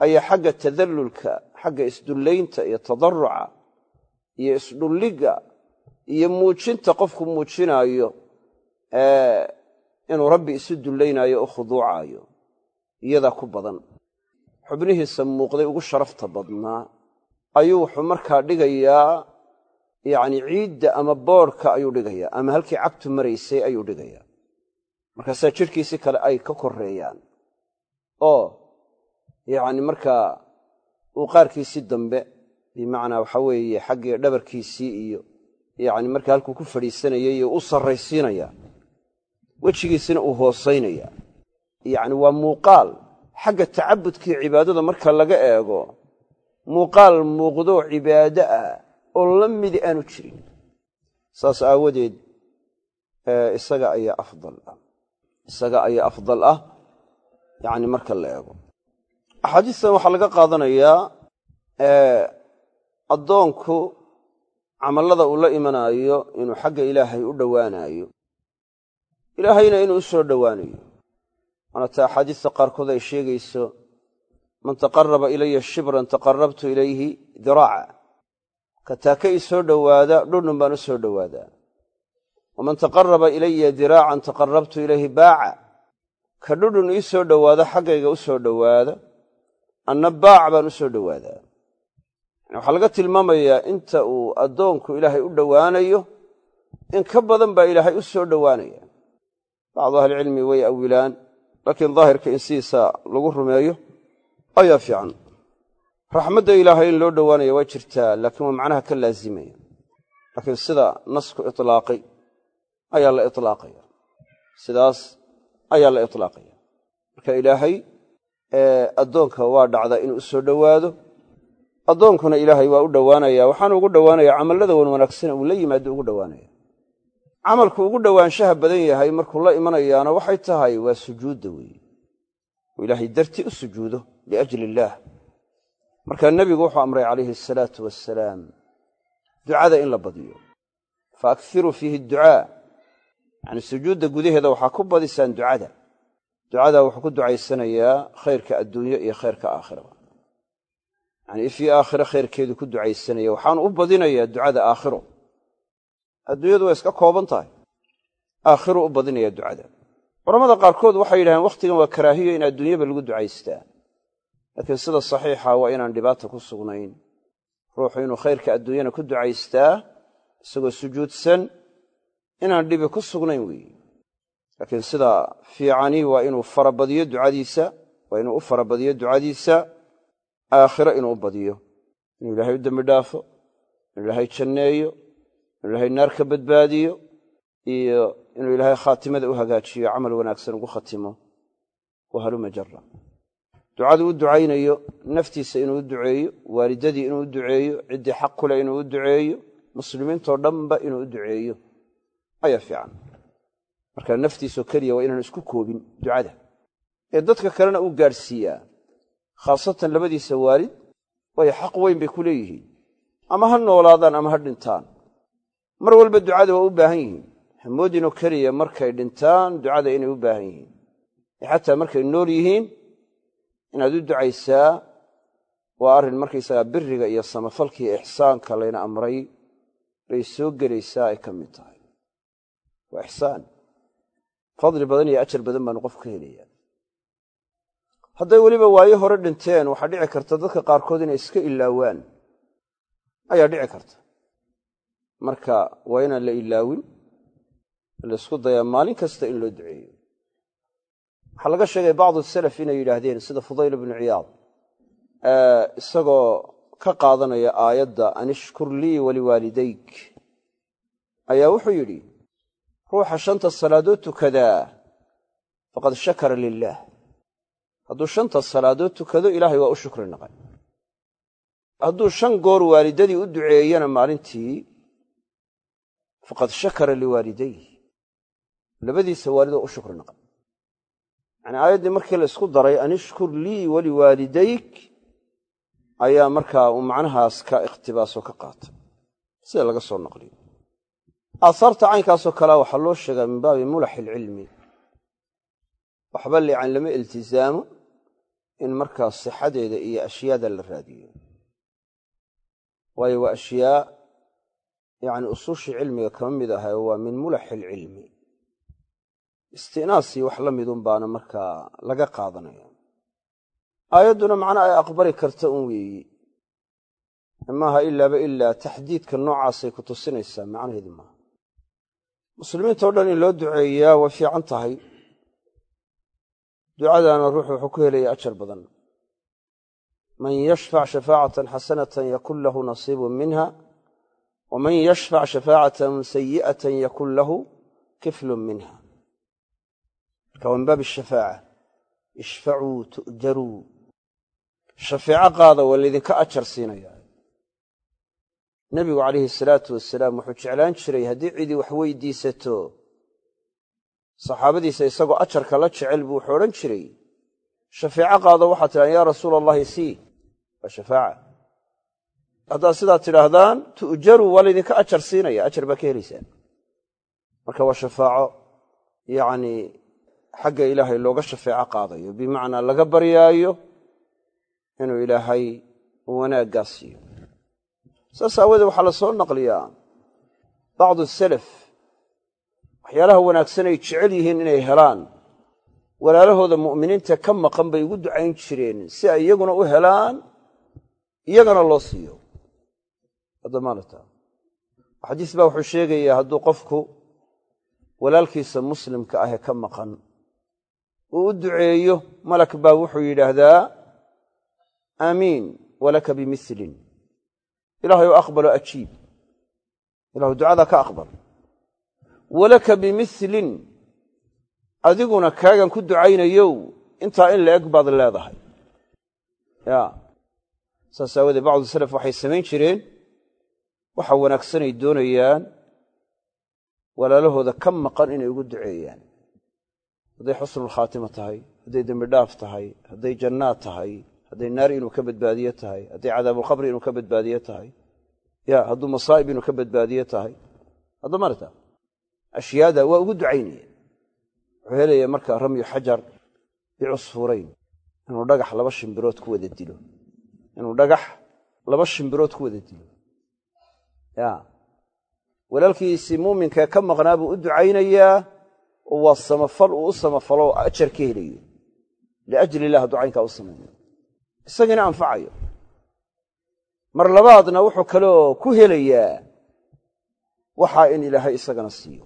ayaa xagga tadallulka xagga isdullaynta iyo tadaruca iyo isdhulligga iyo muujinta qofku muujinaayo inuu rabbi isu dullaynaayo oo khuduucaayo. Iyadaa ku badan. Xubnihiisa muuqday ugu sharafta badnaa. Ayuu wuxuu markaa dhigayaa yacni ciidda ama boodhka ayuu dhigayaa ama halkii cagtu maraysay ayuu dhigayaa. Markaasaa jidhkiisi kale ay ka korreeyaan. Oo yacni markaa uu qaarkiisii dambe bimacnaa waxa weeye xaggii dhabarkiisii iyo yacni markaa halkuu ku fadhiisanayay u sarraysiinayaa wejigiisina uu hoosaynaya. Yacni waa muuqaal xagga tacabudkii cibaadada marka laga eego muuqaal muuqdoo cibaado ah oo la midi aanu jirin. Saas aawadeed isaga ayaa afdal ah. Isaga ayaa afdal ah yacni marka la eego axaadiistan waxaa laga qaadanayaa addoonku camallada uu la imanaayo inuu xagga ilaahay u dhowaanaayo. Ilaahayna inuu u soo dhowaanayo. Waana ta axaadiista qaarkood ay sheegayso man taqaraba ilaya shibran taqarabtu ilayhi diraaca. Ka taaka ii soo dhowaada dhudhun baan u soo dhowaadaa waman taqaraba ilaya diraacan taqarabtu ilayhi baaca. Ka dhudhun ii soo dhowaada xaggayga u soo dhowaada anna baac baan u soo dhowaadaa. Yani waxaa laga tilmaamayaa inta uu addoonku ilaahay u dhowaanayo in ka badan baa ilaahay u soo dhowaanaya. Bacdu ahlicilmi way awilaan laakiin daahirka in sidiisa lagu rumeeyo ayaa fiican. Raxmadda ilaahay in loo dhowaanaya waa jirtaa laakiin waa macnaha ka laazimaya. Laakiin sida nasku itlaaqay ayaa la itlaaqaya. Sidaas ayaa la itlaaqaya. Marka ilaahay addoonka waa dhacdaa inuu u soo dhowaado. Addoonkuna ilaahay waa u dhowaanaya. Waxaanu ugu dhowaanaya camallada wan wanaagsana uu la yimaado ugu dhowaanaya. Camalku ugu dhowaanshaha badan yahay markuu la imanayaana waxay tahay waa sujuudda weeye. Uu ilaahay dartii u sujuudo liajli illaah markaa nebigu wuxuu amray calayhi asalaatu wassalaam ducada in la badiyo. Fa akiruu fiihi ducaa. Yacni sujuudda gudaheeda waxaa ku badisaan ducada ducadaa wuxuu ku ducaysanayaa khayrka adduunyo iyo khayrka aakhiraba yacni ifii aakhiro khayrkeedu ku ducaysanaya waxaanu u badinayaa ducada aakhiro. Adduunyadu waa iska kooban tahay. Aakhiru u badinaya ducada. Culamada qaarkood waxay yidhahdeen wakhtigan waa karaahiyo in adduunyaba lagu ducaystaa. Laakiin sida saxiixa waa inaan dhibaata ku sugnayn. Ruuxu inuu khayrka adduunyana ku ducaystaa isagoo sujuudsan inaan dhibi ku sugnayn weeye laakiin sida fiicani waa inuu farabadiyo ducadiisa waa inuu u farabadiyo ducadiisa aakhiro inuu u badiyo. Inuu ilaahay u dembi dhaafo inuu ilaahay janneeyo inuu ilaahay naar ka badbaadiyo iyo inuu ilaahay khaatimada u hagaajiyo camal wanaagsan ugu khatimo. Wahaluma jara ducadu u ducaynayo naftiisa inuu u duceeyo waalidadii inuu u duceeyo ciddii xaq kuleh inuu u duceeyo muslimiintoo dhanba inuu u duceeyo. Ayaa fiican marka naftiisoo keliya waa inaan isku koobin ducada. Ee dadka kalena uu gaadhsiiyaa khaasatan labadiisa waalid waayo xaq weyn bay ku leeyihiin. Ama ha noolaadaan ama ha dhintaan. Mar walba ducada waa u baahan yihiin. Hamoodinoo keliya markay dhintaan ducada inay u baahan yihiin. Ee xataa markay nool yihiin inaad u ducaysaa waa arrin markaysagaa biriga iyo samafalkiiyo ixsaanka layna amray bay soo gelaysaa ay ka mid tahay. Waa ixsaan fadli badan iyo ajar badan baanu qof ka helayaa. Hadday weliba waayo hore dhinteen waxaa dhici karta dadka qaarkood inay iska ilaawaan. Ayaa dhici karta. Marka waa inaan la ilaawin laysku dayaa maalin kasta in loo duceeyo. Waxaa laga sheegay bacdu salaf inay yidhaahdeen sida fudayl ibnu ciyaad isagoo ka qaadanaya aayadda an ishkur lii waliwaalidayk. Ayaa wuxuu yidhi ruuxa shanta salaadood tukadaa faqad shakara lilaah hadduu shanta salaadood tukado ilaahay waa u shukri naqay. Hadduu shan goor waalidadii u duceeyana maalintii faqad shakara liwaalidayh labadiisa waalidoo u shukri naqay. Yacnii aayaddii markii la isku daray an ishkur lii waliwaalidayk ayaa markaa uu macnahaas ka ikhtibaasoo ka qaatay. Sida laga soo naqliyo aahaarta caynkaasoo kalea waxaa loo sheegaa min baabi mulaxi ilcilmi waxba lican lama iltisaamo in markaa sixadeeda iyo ashyaada la raadiyo. Waayo waa ashyaa yacni usuushii cilmiga kama mid ahay oo waa min mulaxi ilcilmi istinaasii wax la midun baana markaa laga qaadanaya. Aayadduna macna ay aqbali karta un weeyi. Maaha ilaaba ilaa taxdiidka noocaasay ku tusinaysaa macnaheedu maaha muslimiintao dhan in loo duceeyaa way fiican tahay. Ducadaana ruuxu wuxuu ku helaya ajar badan. Man yashfac shafaacatan xasanatan yakun lahu nasiibun minha waman yashfac shafaacatan sayi'atan yakun lahu kiflun minha. Marka waa min baabi ashafaaca ishfacuu tu'jaruu. Shafeeco qaada waa laydinka ajar siinayaa nebigu calayhi salaatu wasalaam wuxuu jeclaan jiray haddii cidii wax weydiisato saxaabadiisa isagoo ajarka la jecel buu wuxuu odhan jiray shafeeco qaado waxaad tidhahdaan yaa rasuula allahi sii waa shafaaca. Haddaad sidaad tidhaahdaan tu'jaruu waa laydinka ajar siinaya ajar baa ka helaysaan marka waa shafaaco yacnii xagga ilaahay looga shafeeco qaadayo bimacnaa laga baryaayo inuu ilaahay wanaaggaa siiyo saas aawoodee waxaa la soo naqliyaa bacdu salaf. Waxyaalaha wanaagsan ay jecel yihiin inay helaan. Walaalahooda mu'miniinta ka maqan bay ugu ducayn jireen si ay iyaguna u helaan iyagana loo siiyo. Adamaanata xadiis baa wuxuu sheegayaa hadduu qofku walaalkiisa muslimka ahee ka maqan uu u duceeyo malak baa wuxuu yidhaahdaa aamiin walaka bimilin ilahay oo aqbalo ajiib. Ilahu ducadaa ka aqbal. Walaka bimilin adiguna kaagan ku ducaynayow. Intaa in la eg baad leedahay. Ya. Saas aawoodee bacdu salaf waxay samayn jireen. Waxa wanaagsanay doonayaan walaalahooda ka maqan inay ugu duceeyaan. Hadday xusnulkhaatima tahay hadday dembidhaaf tahay hadday jannaad tahay hadday naar inuu ka badbaadiye tahay hadday cadaabulqabri inuu ka badbaadiye tahay ya hadduu masaa'ib inuu ka badbaadiye tahay haddamarta ashyaada waa ugu ducaynaya. Wuxuu helaya markaa ramyu xajar bicusfuurayn inuu dhagax laba shimbirood ku wada dilo inuu dhagax laba shimbirood ku wada dilo. Ya walaalkiisii muuminkae ka maqnaa buu u ducaynayaa oo waa samafal uu u samafalo ajar ka helayo. Liajli illah hadduu caynkaa u samaynayo isagiina anfacayo. Mar labaadna wuxuu kaloo ku helayaa waxaa in ilaahay isagana siiyo.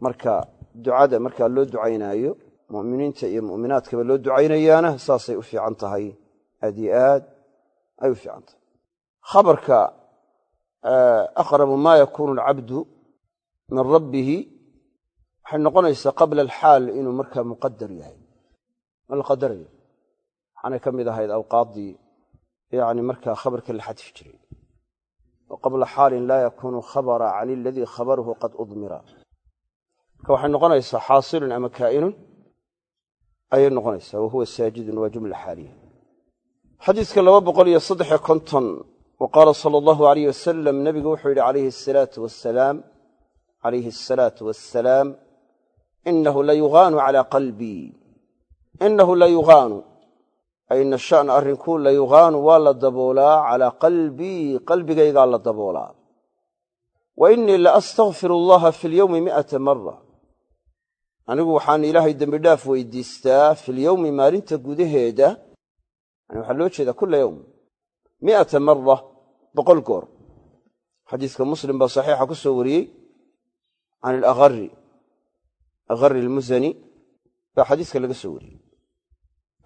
Marka ducada markaa loo ducaynaayo mu'miniinta iyo mu'minaadkaba loo ducaynayaana saasay u fiican tahay. Aad yo aad ay u fiican tahay. Khabarka aqrabu maa yakuunu alcabdu min rabbihi waxay noqonaysaa qabla alxaal inuu markaa muqadar yahay. Ma la waxaanay ka mid ahayd awqaaddii yani markaa khabarka la xadfi jiray. Wa qabla xaalin laa yakuunu khabara can aladii khabaruhu qad udmira. Marka waxay noqonaysaa xaasilun ama kaa'inun? Ayay noqonaysaa wa saajidun waa jumla xaaliya. Xadiiska laba boqol iyo saddexiyo konton wa qaala sala allahu alayh wasalam nebigu wuxuu yidhi calayhi asalaatu wasalaam calayhi asalaatu wassalaam inahu la yugaanu calaa qalbii. Inahu la yugaanu ay ina sha'na arrinku la yugaanu waa la daboolaa calaa qalbii qalbigaygaa la daboolaa. Wa innii la astakfiru allaha fi lyowmi mi'ata mara anigu waxaan ilaahay dembidhaaf weydiistaa filyowmi maalinta gudaheeda. Yani waxaa loo jeedaa kula yowm mi'ata mara boqol goor. Xadiiska muslim baa saxiixa ku soo wariyey. Can alagari agari almusani baa xadiiska laga soo wariyey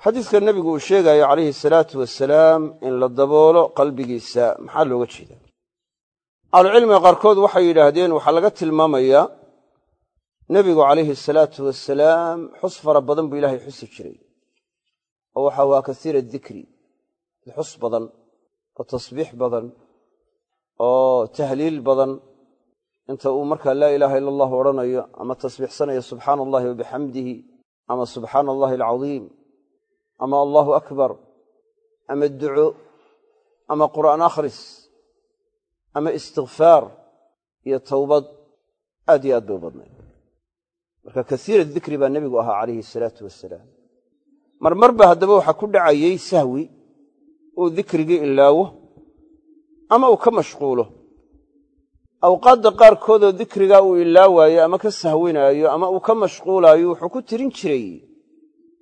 xadiiska nebigu uu sheegaayo calayhi asalaatu wasalaam in la daboolo qalbigiisa maxaa looga jeedaa? Ahlucilmiga qaarkood waxay yidhaahdeen waxaa laga tilmaamayaa nebigu calayhi asalaatu wasalaam xus fara badan buu ilaahay xusi jiray oo waxa waa kasiira dikri xus badan oo tasbiix badan oo tahliil badan. Inta uu markaa laa ilaaha ila allahu odhanayo ama tasbiixsanayo subxaana allahi wabixamdihi ama subxaana allahi alcadiim ama allahu akbar ama duco ama qur'aan akhris ama istikfaar iyo towbad aad iyo aad bay u badnayd. Marka kasiira dikri baa nebigu ahaa calayhi asalaatu wasalaam marmar ba haddaba waxaa ku dhacayey sahwi uu dikrigii ilaawo ama uu ka mashquulo. Awqaadda qaarkoodoo dikrigaa uu ilaawaayo ama ka sahwinaayo ama uu ka mashquulaayo wuxuu ku tirin jiray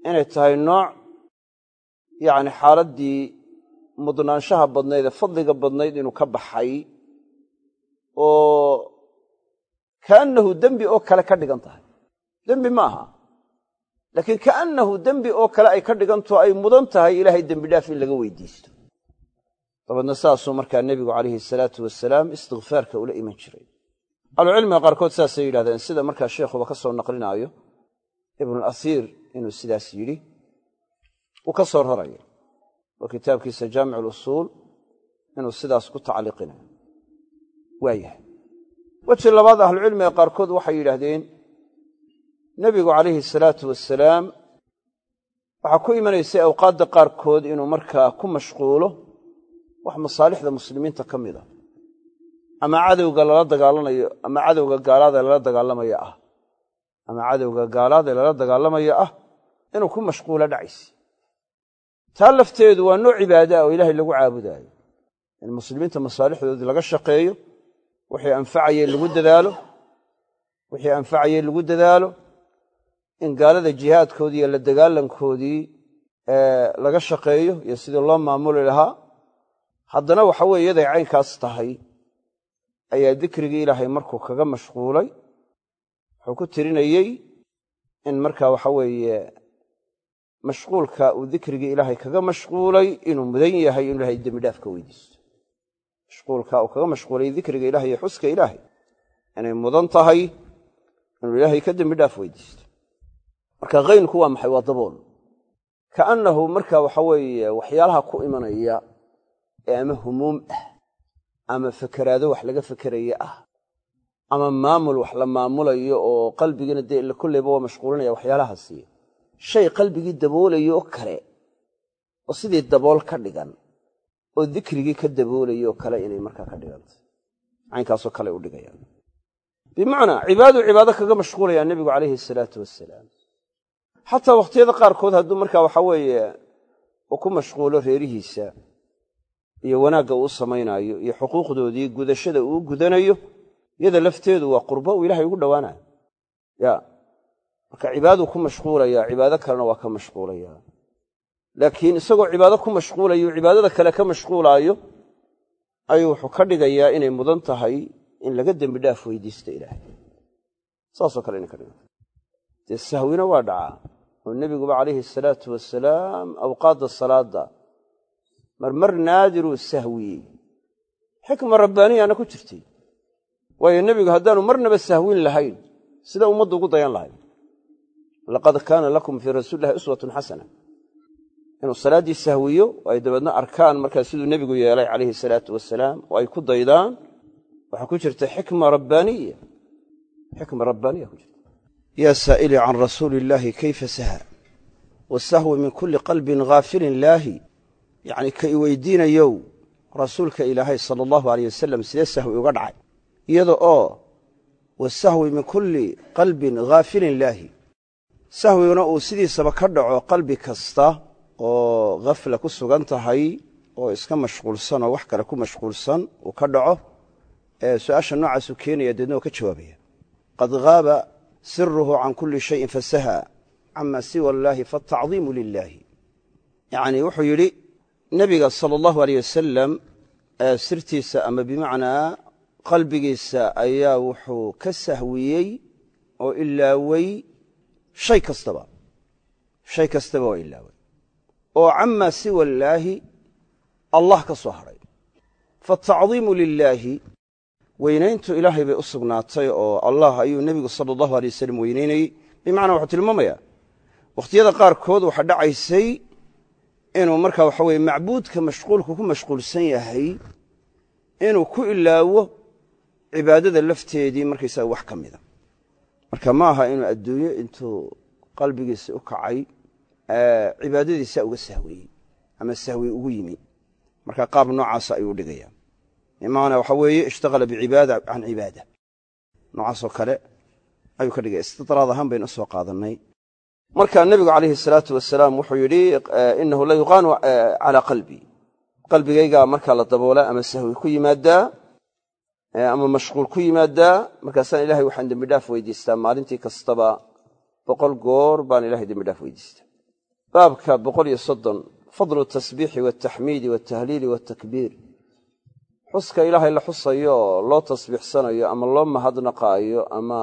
inay tahay nooc yacni xaaladdii mudnaanshaha badnayd ee fadliga badnayd inuu ka baxay oo kaannahu dembi oo kale ka dhigan tahay. Dembi ma aha. Laakiin kaannahu dembi oo kale ay ka dhigantaho ay mudan tahay ilaahay dembidhaaf in laga weydiisto. Dabeedna saasuu markaa nebigu calayhi salaatu wasalaam istikfaarka ula iman jiray. Ahlucilmiga qaarkood saasay yidhahdeen sida markaa sheikhuba ka soo naqlinaayo ibnulasiir inuu sidaas yidhi uu ka soo raraya oo kitaabkiisa jaamic alusuul inuu sidaas ku tacliiqinayo waayahay weji labaad ahlucilmiga qaarkood waxay yidhaahdeen nebigu calayhi salaatu wasalaam waxaa ku imanaysay awqaadda qaarkood inuu markaa ku mashquulo wax masaalixda muslimiinta ka mid a ama cadowga lala dagaalanayo ama cadowga gaalaada lala dagaalamayo ah. Ama cadowga gaalaada lala dagaalamayo ah inuu ku mashquulo dhacaysa taa lafteedu waa nooc cibaada ah oo ilaahay lagu caabudaayo. In muslimiinta masaalixdoodii laga shaqeeyo wixii anfacayey lagu dadaalo wixii anfacayey lagu dadaalo in gaalada jihaadkoodii iyo la dagaalankoodii laga shaqeeyo iyo sidii loo maamuli lahaa haddana waxa weeye yaday caynkaas tahay ayaa dikrigii ilaahay markuu kaga mashquulay. Wuxuu ku tirinayey in markaa waxa weeye mashquulka uu dikrigii ilaahay kaga mashquulay inuu mudan yahay inuu ilahay dembidhaaf ka weydiisto. Mashquulka uu kaga mashquulay dikriga ilahay iyo xuska ilaahay inay mudan tahay inuu ilaahay ka dembidhaaf weydiisto. Marka kaynku waa maxay? Waa dabool. Kaannahu marka waxa weeye waxyaalaha ku imanaya ee ama humuum ah ama fakeraado wax laga fekeraya ah ama maamul wax la maamulayo oo qalbigiina dee kolleyba waa mashquulinaya waxyaalahaasi shay qalbigii daboolayo oo kale oo sidii dabool ka dhigan oo dikrigii ka daboolayo oo kale inay markaa ka dhigantay. Caynkaasoo kale u dhigayaan. Bimacnaa cibaaduu cibaado kaga mashquulayaa nebigu calayhi salaatu wasalaam xataa wakhtiyada qaarkood hadduu markaa waxa weeye uu ku mashquulo reerihiisa iyo wanaagga uu samaynaayo iyo xuquuqdoodii gudashada uu gudanayo iyada lafteedu waa qurbo uu ilahay ugu dhowaanayo. Ya marka cibaaduu ku mashquulayaa cibaado kalena waa ka mashquulayaa laakiin isagoo cibaado ku mashquulayo cibaadada kale ka mashquulaayo ayuu wuxuu ka dhigayaa inay mudan tahay in laga dembi dhaaf weydiisto ilaahay. Saasoo kale inay ka dhiganta dee sahwina waa dhacaa. Oo nebiguba calayhi asalaatu wasalaam awqaadda salaadda marmar naadiruu sahwiyey xikma rabbaaniyana ku jirtay. Waayo nebigu haddaanu marnaba sahwin lahayn sida ummaddu ugu dayan lahayd laqad kaana lakum fii rasuulillahi uswatun xasana inuu salaaddii sahwiyo oo ay dabeedna arkaan markaa siduu nebigu yeelay calayhi salaatu wasalaam oo ay ku daydaan waxaa ku jirta xikma rabbaaniya xikma rabbaaniya ku jirta yaa saa'ilii can rasuuli illaahi kayfa saha wasahwi min kulli qalbin ghaafilin laahi yacni ka i weydiinayow rasuulka ilaahay sala allahu aleyh wasalam sidee sahwi uga dhacay iyada oo wasahwi min kulli qalbin ghaafilin laahi sahwiguna uu sidiisaba ka dhaco qalbi kasta oo khafla ku sugan tahay oo iska mashquulsan oo wax kale ku mashquulsan uu ka dhaco su'aasha noocaasuu keenaya deedna ka jawaabaya. Qad haaba siruhu can kulli shayin fasaha cama siwa allaahi faatacdiimu lilaahi yacnii wuxuu yidhi nebiga sala allahu aleyh wasalam sirtiisa ama bimacnaa qalbigiisa ayaa wuxuu ka sahwiyey oo ilaawey shay kastaba shay kastaba waa ilaawey oo camaa siwa allaahi allah ka soo hadhay faatacdiimu lilaahi weynayntu ilaahay bay u sugnaatay oo allah ayuu nebigu sala allahu aley wasalam weynaynayey bimacnaa wuxuu tilmaamayaa wakhtiyada qaarkood waxaa dhacaysay inuu marka waxa weye macbuudka mashquulku ku mashquulsan yahay inuu ku ilaawo cibaadada lafteedii markaysaga wax ka mida marka ma aha inuu adduunyo intuu qalbigiisa u kacay cibaadadiisa uga sahwiyey ama sahwi ugu yimi. Marka qaab noocaasa ayuu dhigaya bimacnaa waxa weeye ishtaqala bicibaada can cibaada. Noocaasoo kale ayuu ka dhigaya istidraad ahaan baynu u soo qaadannay. Marka nebigu calayhi salaatu wasalaam wuxuu yidhi inahu la yuqaanu calaa qalbii qalbigaygaa markaa la daboola ama sahwi ku yimaadaa ama mashquul ku yimaadaa markaasaan ilahay waxaan dembidhaaf weydiistaa maalintii kastaba boqol goor baan ilahay dembidhaaf weydiistaa. Baabka boqol iyo soddon fadlu tasbiixi wataxmiidi watahliili watakbiir xuska ilaahay la xusayo oo loo tasbiixsanayo ama loo mahadnaqaayo ama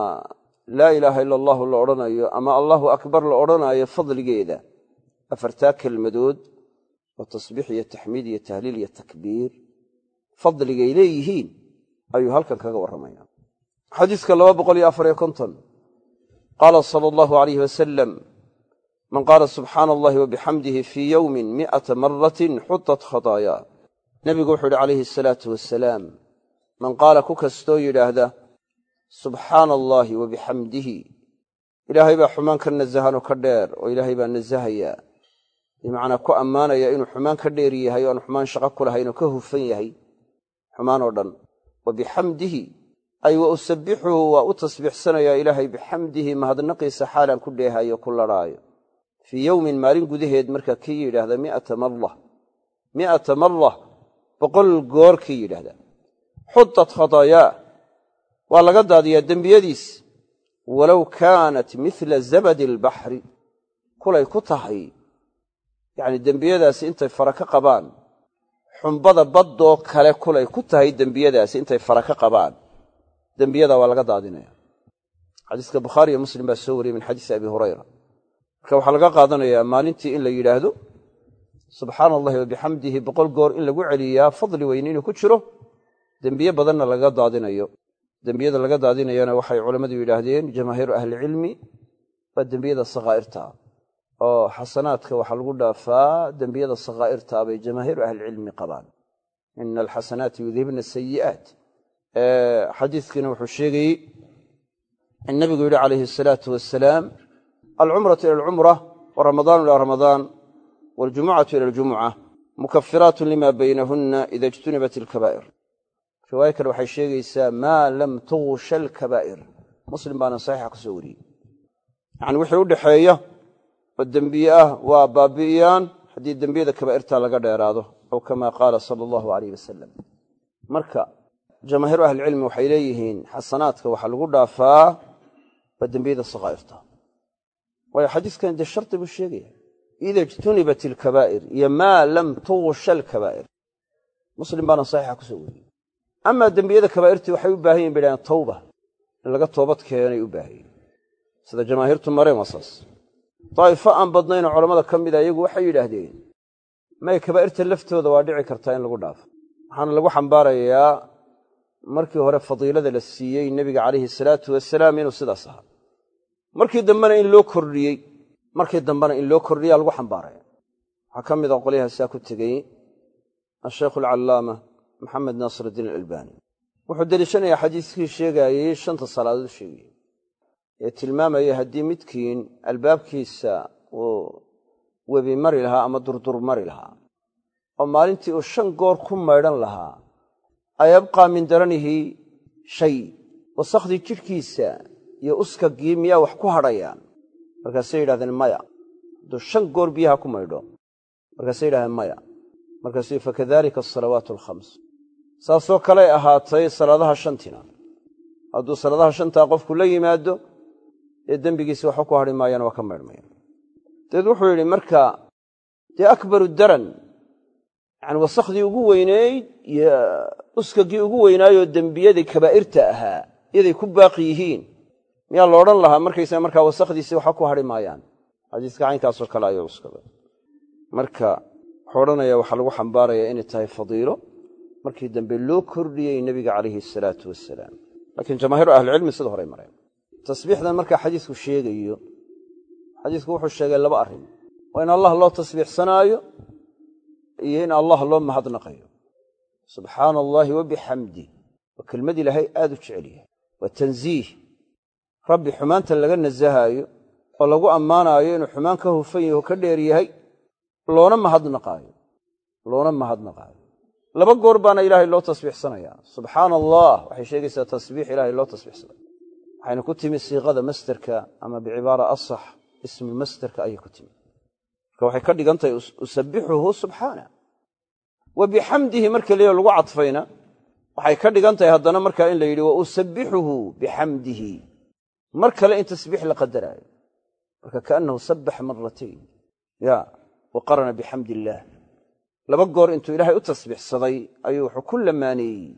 laa ilaaha ila allahu la odhanayo ama allahu akbar la odhanaayo fadligeeda. Afartaa kelmadood oo tasbiix iyo taxmiid iyo tahliil iyo takbiir. Fadligay leeyihiin ayuu halkan kaga warramaya xadiiska laba boqol iyo afariyo konton. Qaala sala allahu alayh wasalam man qaala subxaana allahi wa bixamdihi fii yowmin mi'ata maratin xutat khataaya nebigu wuxuu yidhi calayhi asalaatu wasalaam man qaala ku kastoo yidhaahda subxaana allaahi wa bixamdihi ilaahay baa xumaan ka nasahanoo ka dheer oo ilaahay baa nasahayaa. Bimacnaa ku ammaanaya inuu xumaan ka dheer yahay o aan xumaan shaqo ku lahayn oo ka hufan yahay xumaan oo dhan wa bixamdihi ay wa usabbixuhu waa u tasbiixsanayaa ilaahay bixamdihi mahadnaqiisa xaalaan ku dheehayo ku ladhaayo fii yowmin maalin gudaheed markaa kii yidhaahda mi'ata mara mi'ata mara boqol goor kii yidhaahda. Xutat khataayaa waa laga daadiyaa dembiyadiis. Walow kaanat mithla zabadi albaxri kulay ku tahay. Yacni dembiyadaasi intay fara ka qabaan xumbada baddoo kale kulay ku tahay dembiyadaasi intay fara ka qabaan. Dembiyada waa laga daadinaya xadiiska bukhaariiyo muslim baa soo wariyey min xadiisi abi hurayra. Marka waxaa laga qaadanayaa maalintii in la yidhaahdo subxaana allahi wa bixamdihi boqol goor in lagu celiyaa fadli weyne inuu ku jiro. Dembiye badanna laga daadinayo. Dembiyada laga daadinayana waxay culammadu yidhaahdeen jamaahiiru ahlicilmi waa dembiyada sakhaa'irta oo xasanaadka waxaa lagu dhaafaa dembiyada sakhaa'irtaa bay jamaahiiru ahlicilmi qabaan. Ina alxasanaati yudhibna sayi'aat xadiiskiina wuxuu sheegayey in nabigu yidhi calayhi asalaatu wasalaam alcumratu ila alcumra waramadaanu ila ramadaan waljumucatu ila aljumuca mukafiraatun lima baynahunna ida ijtunibat alkabaa'ir. Riwaayo kale waxay sheegaysaa maa lam tugsha alkabaa'ir. Muslim baana saxiixa ku soo wariyey. Yacni wixii u dhexeeya oo dembiye ah waa baabi'iyaan. Haddii dembiyada kabaa'irta laga dheeraado aw kama qaala sala allahu alayh wasalam marka jamaahiiru ahlicilmi waxay leeyihiin xasanaadka waxaa lagu dhaafaa waa dembiyada sakhaa'irta waayo xadiiskan dee shardi buu sheegaya. Ida ijtunibat alkabaa'ir iyo maa lam tugsha alkabaa'ir. Muslim baana saxiixa ku soo wariyey. Amaa dembiyada kabaa'irtii waxay u baahan yihiin bay tawba. In laga toobad keenay u baahan yihiin sida jamaahiirtu mareen waa saas daa'ifo aan badnaynoo culammada ka mida iyagu waxay yidhaahdeen may kabaa'irta laftooda waa dhici kartaa in lagu dhaafo waxaana lagu xambaarayaa markii hore fadiilada la siiyey nebiga calayhi salaatu wasalaam inuu sidaas ahaa markii dambena in loo kordhiyey markii dambena in loo kordhiyaa lagu xambaaraya waxaa ka mid a qolyaha saa ku tegey ashaykhu alcallaama maxamed naasir iddiin alalbani wuxuu deliishanayaa xadiiskii sheegaayey shanta salaadood sheegayey ee tilmaamayay haddii midkiin albaabkiisa uu webi mari lahaa ama durdur mari lahaa oo maalintii uu shan goor ku maydhan lahaa ayabqaa min daranihi shay wasakhdii jidhkiisa iyo uskagii miyaa wax ku hadhayaan. Markaasay yidhahdeen maya hadduu shan goor biyaha ku maydho. Markaasay yidhahdeen maya. Markaasuu fakadalika asalawaatu alkhams saasoo kaley ahaatay salaadaha shantina. Hadduu salaadaha shantaa qofku la yimaado dee dembigiisi waxba ku hadhi maayaan waa ka maydhmayaan dabeed wuxuu yidhi marka dee akbaru daran yacani wasakhdii ugu weynayd iyo uskagii ugu weynaayoo dembiyadii kabaa'irta ahaa iyaday ku baaqi yihiin miyaa la odhan lahaa markaysaa markaa wasakdiisii waxba ku hadhi maayaan? Xadiiska caynkaasoo kale ayuu uskaday marka wuxuu waxaa lagu xambaarayaa inay tahay fadiilo markii dambe loo kordhiyey nebiga calayhi asalaatu wasalaam laakiin jamaahiiru ahlicilmi sida horey mareen tasbiixdan markaa xadiisku sheegayo. Xadiisku wuxuu sheegay laba arrin. Waa in allah loo tasbiixsanaayo iyo in allah loo mahadnaqayo. Subxaana allaahi wa bixamdih waa kelmad ilaahay aad u jecel yahay. Waa tansiih rabbi xumaanta laga nasahaayo oo lagu ammaanaayo inuu xumaan ka hufan yaho ka dheer yahay loona mahadnaqaayo. Loona mahadnaqaayo. Laba goor baana ilaahay loo tasbiixsanayaa subxaana allah waxay sheegaysaa tasbiix ilaahay loo tasbiixsanaya waxayna ku timi siiqada masderka ama bicibaara asax ismulmasderka ayay ku timi. Marka waxay ka dhigan usabbixuhu subxaana wa bixamdihi marka leeyo lagu cadfayna waxay ka dhigan haddana markaa in la yidhi wa usabbixuhu bixamdihi mar kale in tasbiix la qadaraayo marka kaannahu sabbaxa maratayn ya wa qarana bixamdi illaah laba goor intuu ilaahay u tasbiixsaday ayuu wuxuu ku lamaaneeyey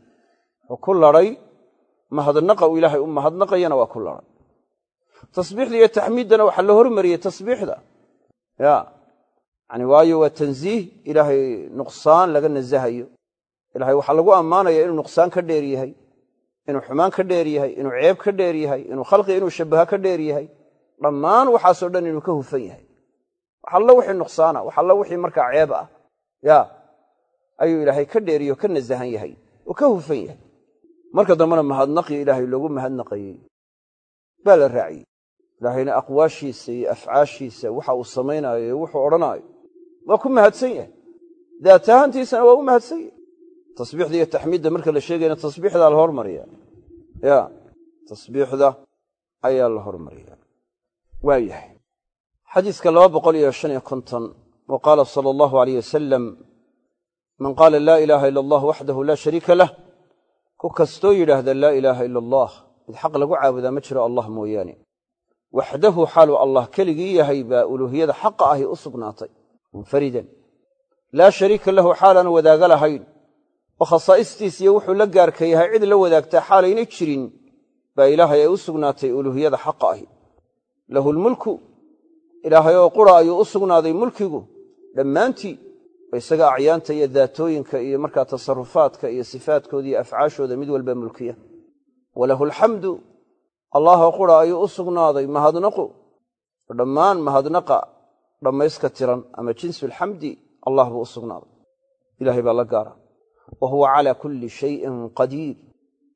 wuxuu ku ladhay mahadnaqa uu ilaahay u mahadnaqayana waa ku ladhay tasbiixda iyo taxmiiddana waxaa la hormariyey tasbiixda. Ya yani waayo waa tansiih ilaahay nuqsaan laga nasahayo. Ilahay waxaa lagu ammaanaya inuu nuqsaan ka dheer yahay inuu xumaan ka dheer yahay inuu ceeb ka dheer yahay inuu khalqiga inuu shabbaha ka dheer yahay. Dhammaan waxaasoo dhan inuu ka hufan yahay. Waxallo wixii nuqsaana waxallo wixii markaa ceeb ah. Ya ayuu ilaahay ka dheeriyo ka nasahan yahay oo ka hufan yahay marka dambena mahadnaqii ilaahay loogu mahadnaqayey baa la raaciyey. Ilaahayna aqwaashiisa iyo afcaashiisa waxa uu samaynaayo iyo wuxuu odhanaayo waa ku mahadsan yahay. Daat ahaantiisana waa u mahadsan yahay. Tasbiixda iyo taxmiidda marka la sheegayna tasbiixdaa la hormariya. Ya tasbiixda ayaa la hormariyaa waa yahay. Xadiiska laba boqol iyo shan iyo konton wa qaala sala allahu alayh wasalam man qaala laa ilaaha ila allah waxdahu laa shariika lah ku kastoo yidhaahda laa ilaaha ila allah mid xaq lagu caabudaa ma jiro allah mooyaane. Waxdahu xaaluu allah keligii yahay baa uluuhiyada xaqa ahi u sugnaatay. Munfaridan. Laa shariika lahu xaalaan wadaaga lahayn. Oo khasaa'istiisiyo wuxuu la gaarka yahay cid la wadaagtaa xaalaynay jirin baa ilaahay ay u sugnaatay uluuhiyada xaqa ahi. Lahu lmulku ilaahay oo qura ayuu u sugnaaday mulkigu. Dhammaantii oo isaga acyaanta iyo daatooyinka iyo markaa tasarufaadka iyo sifaadkooda iyo afcaashooda mid walba mulkiya. Walahu alxamdu allaahoo qura ayuu u sugnaaday mahadnaqu dhammaan mahadnaqa dhammayska tiran ama jinsulxamdi allah buu u sugnaaday. Ilahay baa la gaara. Wa huwa calaa kulli shayin qadiir.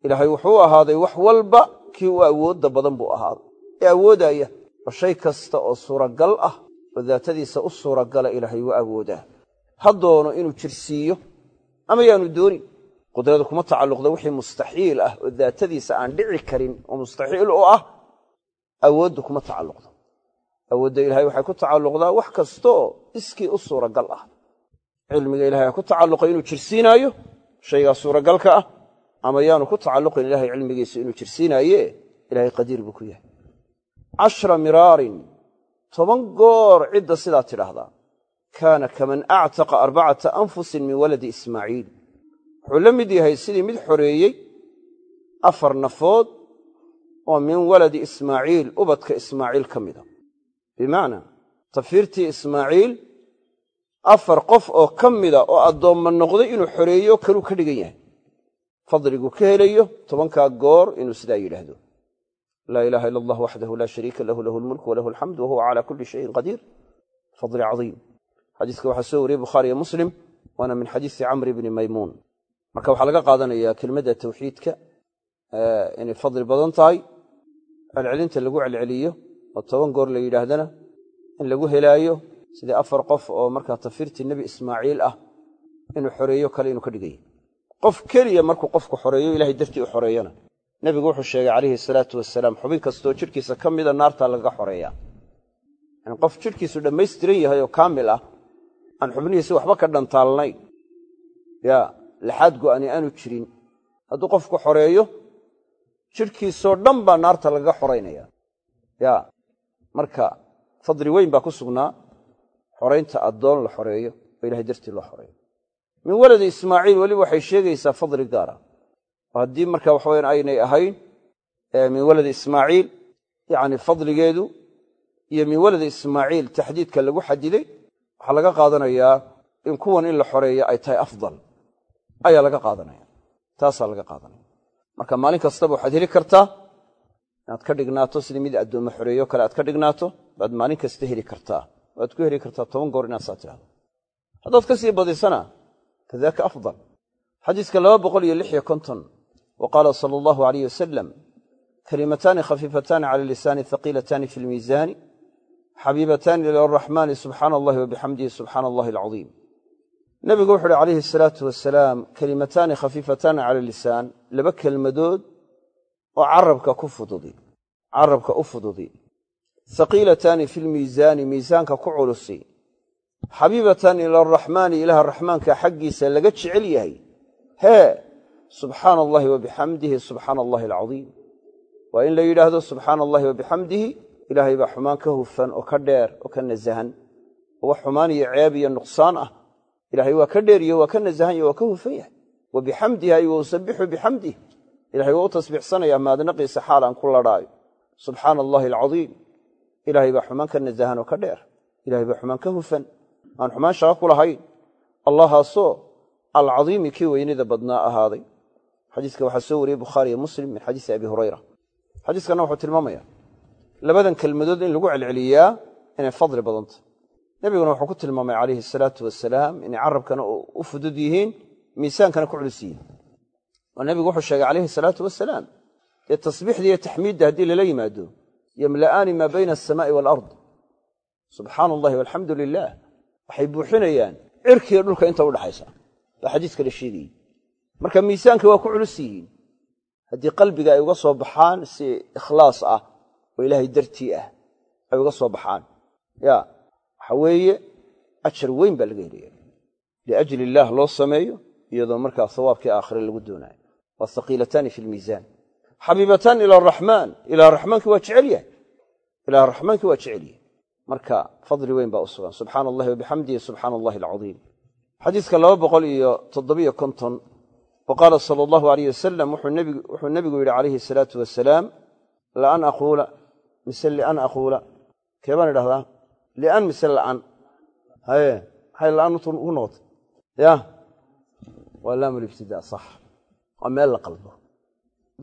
Ilaahay wuxuu ahaaday wax walba kii u awoodda badan buu ahaaday. Ee awoodaya oo shay kasta oo suuragal ah oo daatadiisa u suuragala ilaahay u awoodaa ha doono inuu jirsiiyo ama yaanu doonin. Qudrada kuma tacalluqda wixii mustaxiil ah oo daatadiisa aan dhici karin oo mustaxiil u ah awooddu kuma tacalluqdo. Awoodda ilahay waxay ku tacalluqdaa wax kastaoo iskii u suuragal ah. Cilmiga ilahay ku tacalluqay inuu jirsiinaayo shaygaa suuragalka ah ama yaanu ku tacalluqin ilahay cilmigiisa inuu jirsiinaaye ilahay qadiir buu ku yahay. Cashra miraarin toban goor cidda sidaa tidhaahdaa kaana kaman actaqa arbacata anfusin min waladi ismaaciil. Wuxuu la mid yahay sidii mid xoreeyey afar nafood oo min waladi ismaaciil ubadka ismaaciil ka mida. Bimacnaa tafiirtii ismaaciil afar qof oo ka mida oo addoomma noqday inuu xoreeyo kaluu ka dhigan yahay. Fadliguu ka helayo tobankaa goor inuu sidaa yidhaahdo. Laa ilaaha ila allah waxdahu laa shariika lahu lahu lmulku walahu alxamdu wahuwa calaa kulli shayin qadiir fadli cadiim xadiiska waxaa soo wariyey bukhaariyo muslim waana min xadiisi camri bni maymuun. Marka waxaa laga qaadanayaa kelmadda tawxiidka inay fadli badan tahay celcelinta lagu celceliyo oo toban goor la yidhaahdana in lagu helaayo sidii afar qof oo markaa tafiirtii nebi ismaaciil ah inuu xoreeyo kale inuu ka dhigaya qof keliya markuu qofku xoreeyo ilahay dartii u xoreeyana. Nebigu wuxuu sheegay calayhi salaatu wasalaam xubin kastoo jidhkiisa ka mida naartaa lagaga xoreeyaa. In qof jidhkiisu dhammaystiran yahay oo kaamil ah aan xubnihiisi waxba ka dhantaalnayn yaa laxaad go'ani aanu jirin. Hadduu qofku xoreeyo jidhkiisoo dhan baa naarta lagaga xoraynaya yaa marka fadli weyn baa ku sugnaa xoraynta addoon la xoreeyo oo ilahay dartii loo xoreeyo. Min waladi ismaaciil weliba waxay sheegaysaa fadli gaara. Oo haddii marka waxaweyan aynay ahayn min waladi ismaaciil yacni fadligeedu iyo min waladi ismaaciil taxdiidka lagu xadiday waxaa laga qaadanayaa in kuwan in la xoreeyo ay tahay afdal. Ayaa laga qaadanaya. Taasaa laga qaadanaya. Marka maalin kastaba waxaad heli kartaa inaad ka dhignaato sidii mid addoommo xoreeyo kale aad ka dhignaato baad maalin kasta heli kartaa. Waad ku heli kartaa toban goor inaad saa tidhahdo haddaad ka sii badisana kadaaka afdal. Xadiiska laba boqol iyo lix iyo konton wa sala allahu alayh wasalam kalimataani khafiifataani cala lisaani haqiilataani fi lmiisaani xabiibataani ila araxmaani subxaana allahi wabixamdihi subxaana allahi alcadiim nebigu wuxu uhi calayhi asalaatu wasalaam kelimataani khafiifataani cala lisaan laba kelmadood oo carabka ku fududi carabka u fududi haqiilataani fi lmiisaani miisaanka ku culusi xabiibatan ila araxmaani ilaaha raxmaanka xaggiisa laga jecel yahay hee subxaana allahi wabixamdihi subxaana allahi alcadiim waa in la yidhaahdo subxaana allahi wabixamdihi ilaahay baa xumaan ka hufan oo ka dheer oo ka nasahan. Oo wax xumaan iyo ceeb iyo nuqsaan ah. Ilahay waa ka dheeriyo waa ka nasahan yahy waa ka hufan yahay. Wa bixamdihi ay wa bixamdih ilahay waa u tasbiixsanaya maadnaqiisa xaal aan ku ladhaayo subxaana allahi alcadiim. Ilaahay baa xumaan ka nasahan oo ka dheer. Ilahay baa xumaan ka hufan. Aan xumaan shaqo ku lahayn allahaasoo alcadiimi kii weynida badnaa ahaaday. Xadiiska waxaa soo wariyey bukhaariyo muslim min xadiisi abi hurayra. Xadiiskanna wuxuu tilmaamaya labadan kelmadood in lagu celceliyaa inay fadli badantah nebiguna wuxuu ku tilmaamay calayhi asalaatu wasalaam inay carabkana u fudud yihiin miisaankana ku culus oo nebigu wuxuu sheegay calayhi salaatu wasalaam dee tasbiixda iyo taxmiidda haddii lala yimaado yamla'aani maa bayna alsamaa'i waalard subxaana allahi walxamdu lilah waxay buuxinayaan cirkiiyo dhulka inta udhaxaysa baa xadiiska la sheegayey marka miisaanka waa ku culus haddii qalbiga ay uga soo baxaan si ikhlaas ah oo ilaahay dartii ah ay uga soo baxaan. Ya waxa weeye ajar weyn baa laga helaya liajli illaah loo sameeyo iyadoo markaa sawaabkii aakhire lagu doonaayo waa haqiilataani fi lmiisaan xabiibataani ila araxmaan ilaa raxmaankii waa jecel yahay. Ilaa raxmaankii waa jecel yahay. Marka fadli weyn baa u sugan. Subxaana allahi wabixamdihi subxaana allahi alcadiim. Xadiiska laba boqol iyo toddobiyo konton wa sala allahu alayh wasalam wuxuu nebigu yidhi calayhi asalaatu wasalaam laan aquula mise lian aquula. Kee baan idhahdaa lian mise la'an? Haye maxay la'an u noqotay ya. Waa laamulibtidaa sax. Waa meel la qalbo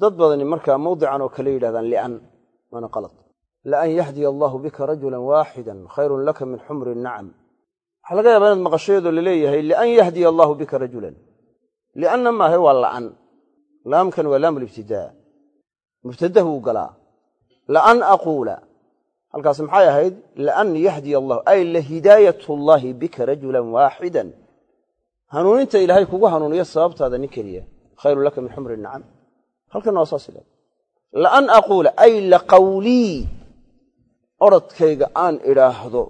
dad badani markaa mawdican oo kale yidhahdaan lian waana qalad. Laan yahdiya allahu bika rajulan waaxidan khayrun laka min xumri nacam. Waxaa laga yaabaa inaad maqashayadoo la leeyahay lian yahdiya allahu bika rajulan. Lianna maahe waa la'an. Laamkan waa laamulibtidaa mubtadahu uu galaa laan aquula halkaas maxay ahayd laan yahdiya allahu ay lahidaayat llaahi bika rajulan waaxidan hanuuninta ilaahay kugu hanuuniyo sababtaada nin keliya khayrun laka min xumri nacam halkanna waa saas ilahay laan aquula ay laqawlii orodkayga aan idhaahdo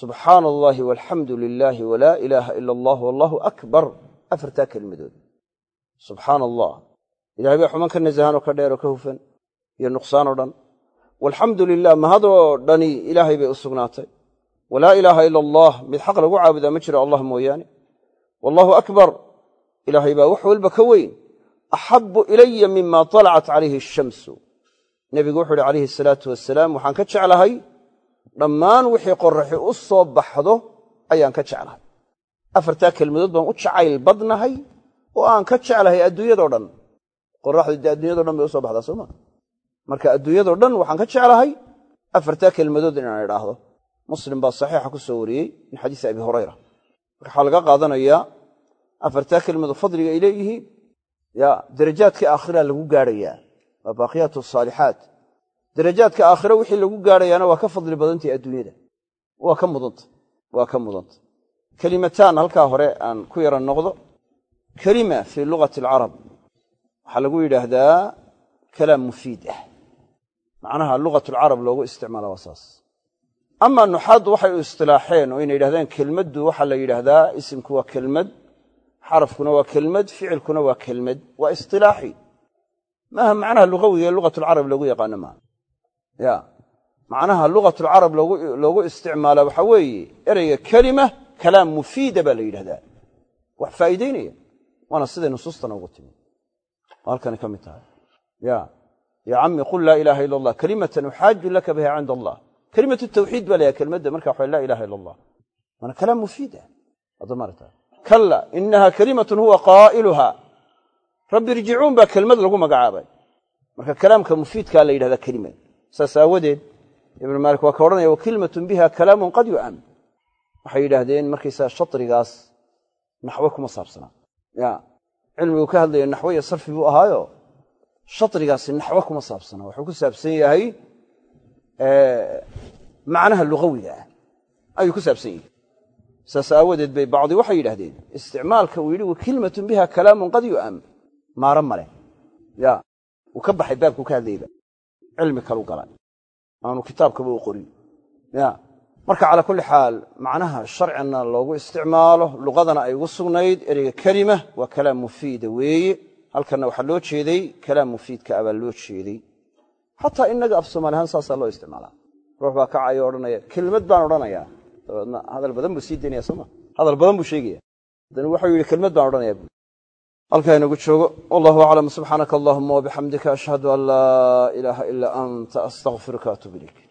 subxaana allaahi walxamdu lilaahi walaa ilaaha ila allah wallahu akbar afartaa kelmadood subxaana allah ilahay baa xuman ka nasahan oo ka dheer oo ka hufan iyo nuqsaan oo dhan. Walxamdu lilah mahadoo dhani ilaahay bay u sugnaatay. Walaa ilaaha ila allah mid xaq lagu caabudaa ma jiro allah mooyaane. Wallahu akbar ilaahay baa wax walba ka weyn. Axabu ilaya mima talacat calayhi ashamsu nebigu wuxuu uhi calayhi asalaatu wasalaam waxaan ka jeclahay dhammaan wixii qoraxi u soo baxdo ayaan ka jeclahay. Afartaa kelmadood baan u jacayl badnahay oo aan ka jeclahay adduunyadao dhan. Qoraxdu dee addunyado dhan bay u soo baxdaa sooma marka adduunyadao dhan waxaan ka jeclahay afartaa kelmadood inaan idhaahdo. Muslim baa saxiixa ku soo wariyey min xadiisi abi hurayra. Marka waxaa laga qaadanayaa afartaa kelmadood fadliga ay leeyihiin ya darajaadka aakhira lagu gaadhayaa waa baaqiyaat saalixaat darajaadka aakhire wixii lagu gaadhayaana waa ka fadli badantay adduunyada. Waa ka mudanta waa ka mudanta. Kelimataan halkaa hore aan ku yara noqdo. Kelima fii lugati alcarab waxaa lagu yidhaahdaa kalaam mufiid ah macnaha lugat alcarab loogu isticmaala waa saas. Amaa nuxaaddu waxay u istilaaxeen oo inay yidhahdaan kelmaddu waxaa la yidhaahdaa isimku waa kelmad xarafkuna waa kelmad ficilkuna waa kelmad waa istilaaxi. Maaha macnaha lugawiga ee lugatulcarab loogu yaqaano maaha ya macnaha lugatulcarab loogu isticmaala waxaa weeye ereyga kelima kalaam mufiida baa la yidhahdaa wax faa'iidaynaya waana siday nusuustana ugu timi halkani ka mid tahay ya cammi qul laa ilaaha ila allah kalimatan uxaaju laka biha cinda allah. Kelimatu tawxiid baa layahay kelmadda marka waxa laa ilaha ila allah waana kalaam mufiida. Admarta kalla inaha kalimatun huwa qaa'iluha. Rabbi irjicuun baa kelmad lagu magacaabay. Marka kalaamka mufiidkaa la yidhahdaa kelimad saas aawadeed ibnu maalik waa ka odhanaya wa kelimatun biha kalaamun qad yu'am waxay yidhaahdeen markaysaa shatrigaas naxwe kuma saabsanaa. Ya cilmigu ka hadlaya naxwe iyo sarfi buu ahaayo shatrigaasi naxwe kuma saabsana wuxuu ku saabsan yahay macnaha lugawiga ah. Ayuu ku saabsan yahay. Saas aawadeed bay bacdi waxay yidhahdeen isticmaalka uu yidhi wa kelimatun biha kalaamun qad yu'am. Maaro male ya uu ka baxay baabku ka hadlayba. Cilmi kalu galay aanu kitaabkaba u qorin. Ya marka calaa kulli xaal macnaha sharcina loogu isticmaalo luqadana ay ugu sugnayd ereyga kelima waa kalaam mufiida weeye halkanna waxaa loo jeeday kalaam mufiidka ah baa loo jeeday. Xataa innaga af soomaali ahaan saasaa loo isticmaalaa. Ruux baa kacaya o odhanaya kelmad baan odhanayaa dabeedna hadal badan buu sii daynaya sooma hadal badan buu sheegaya haddana wuxuu yidhi kelmad baan odhanaya bu halkaa inagu joogo. Wallahu aclam subxaanaka allahuma wabixamdika ashhadu an laa ilaaha ilaa anta astaqfiruka atub ilayk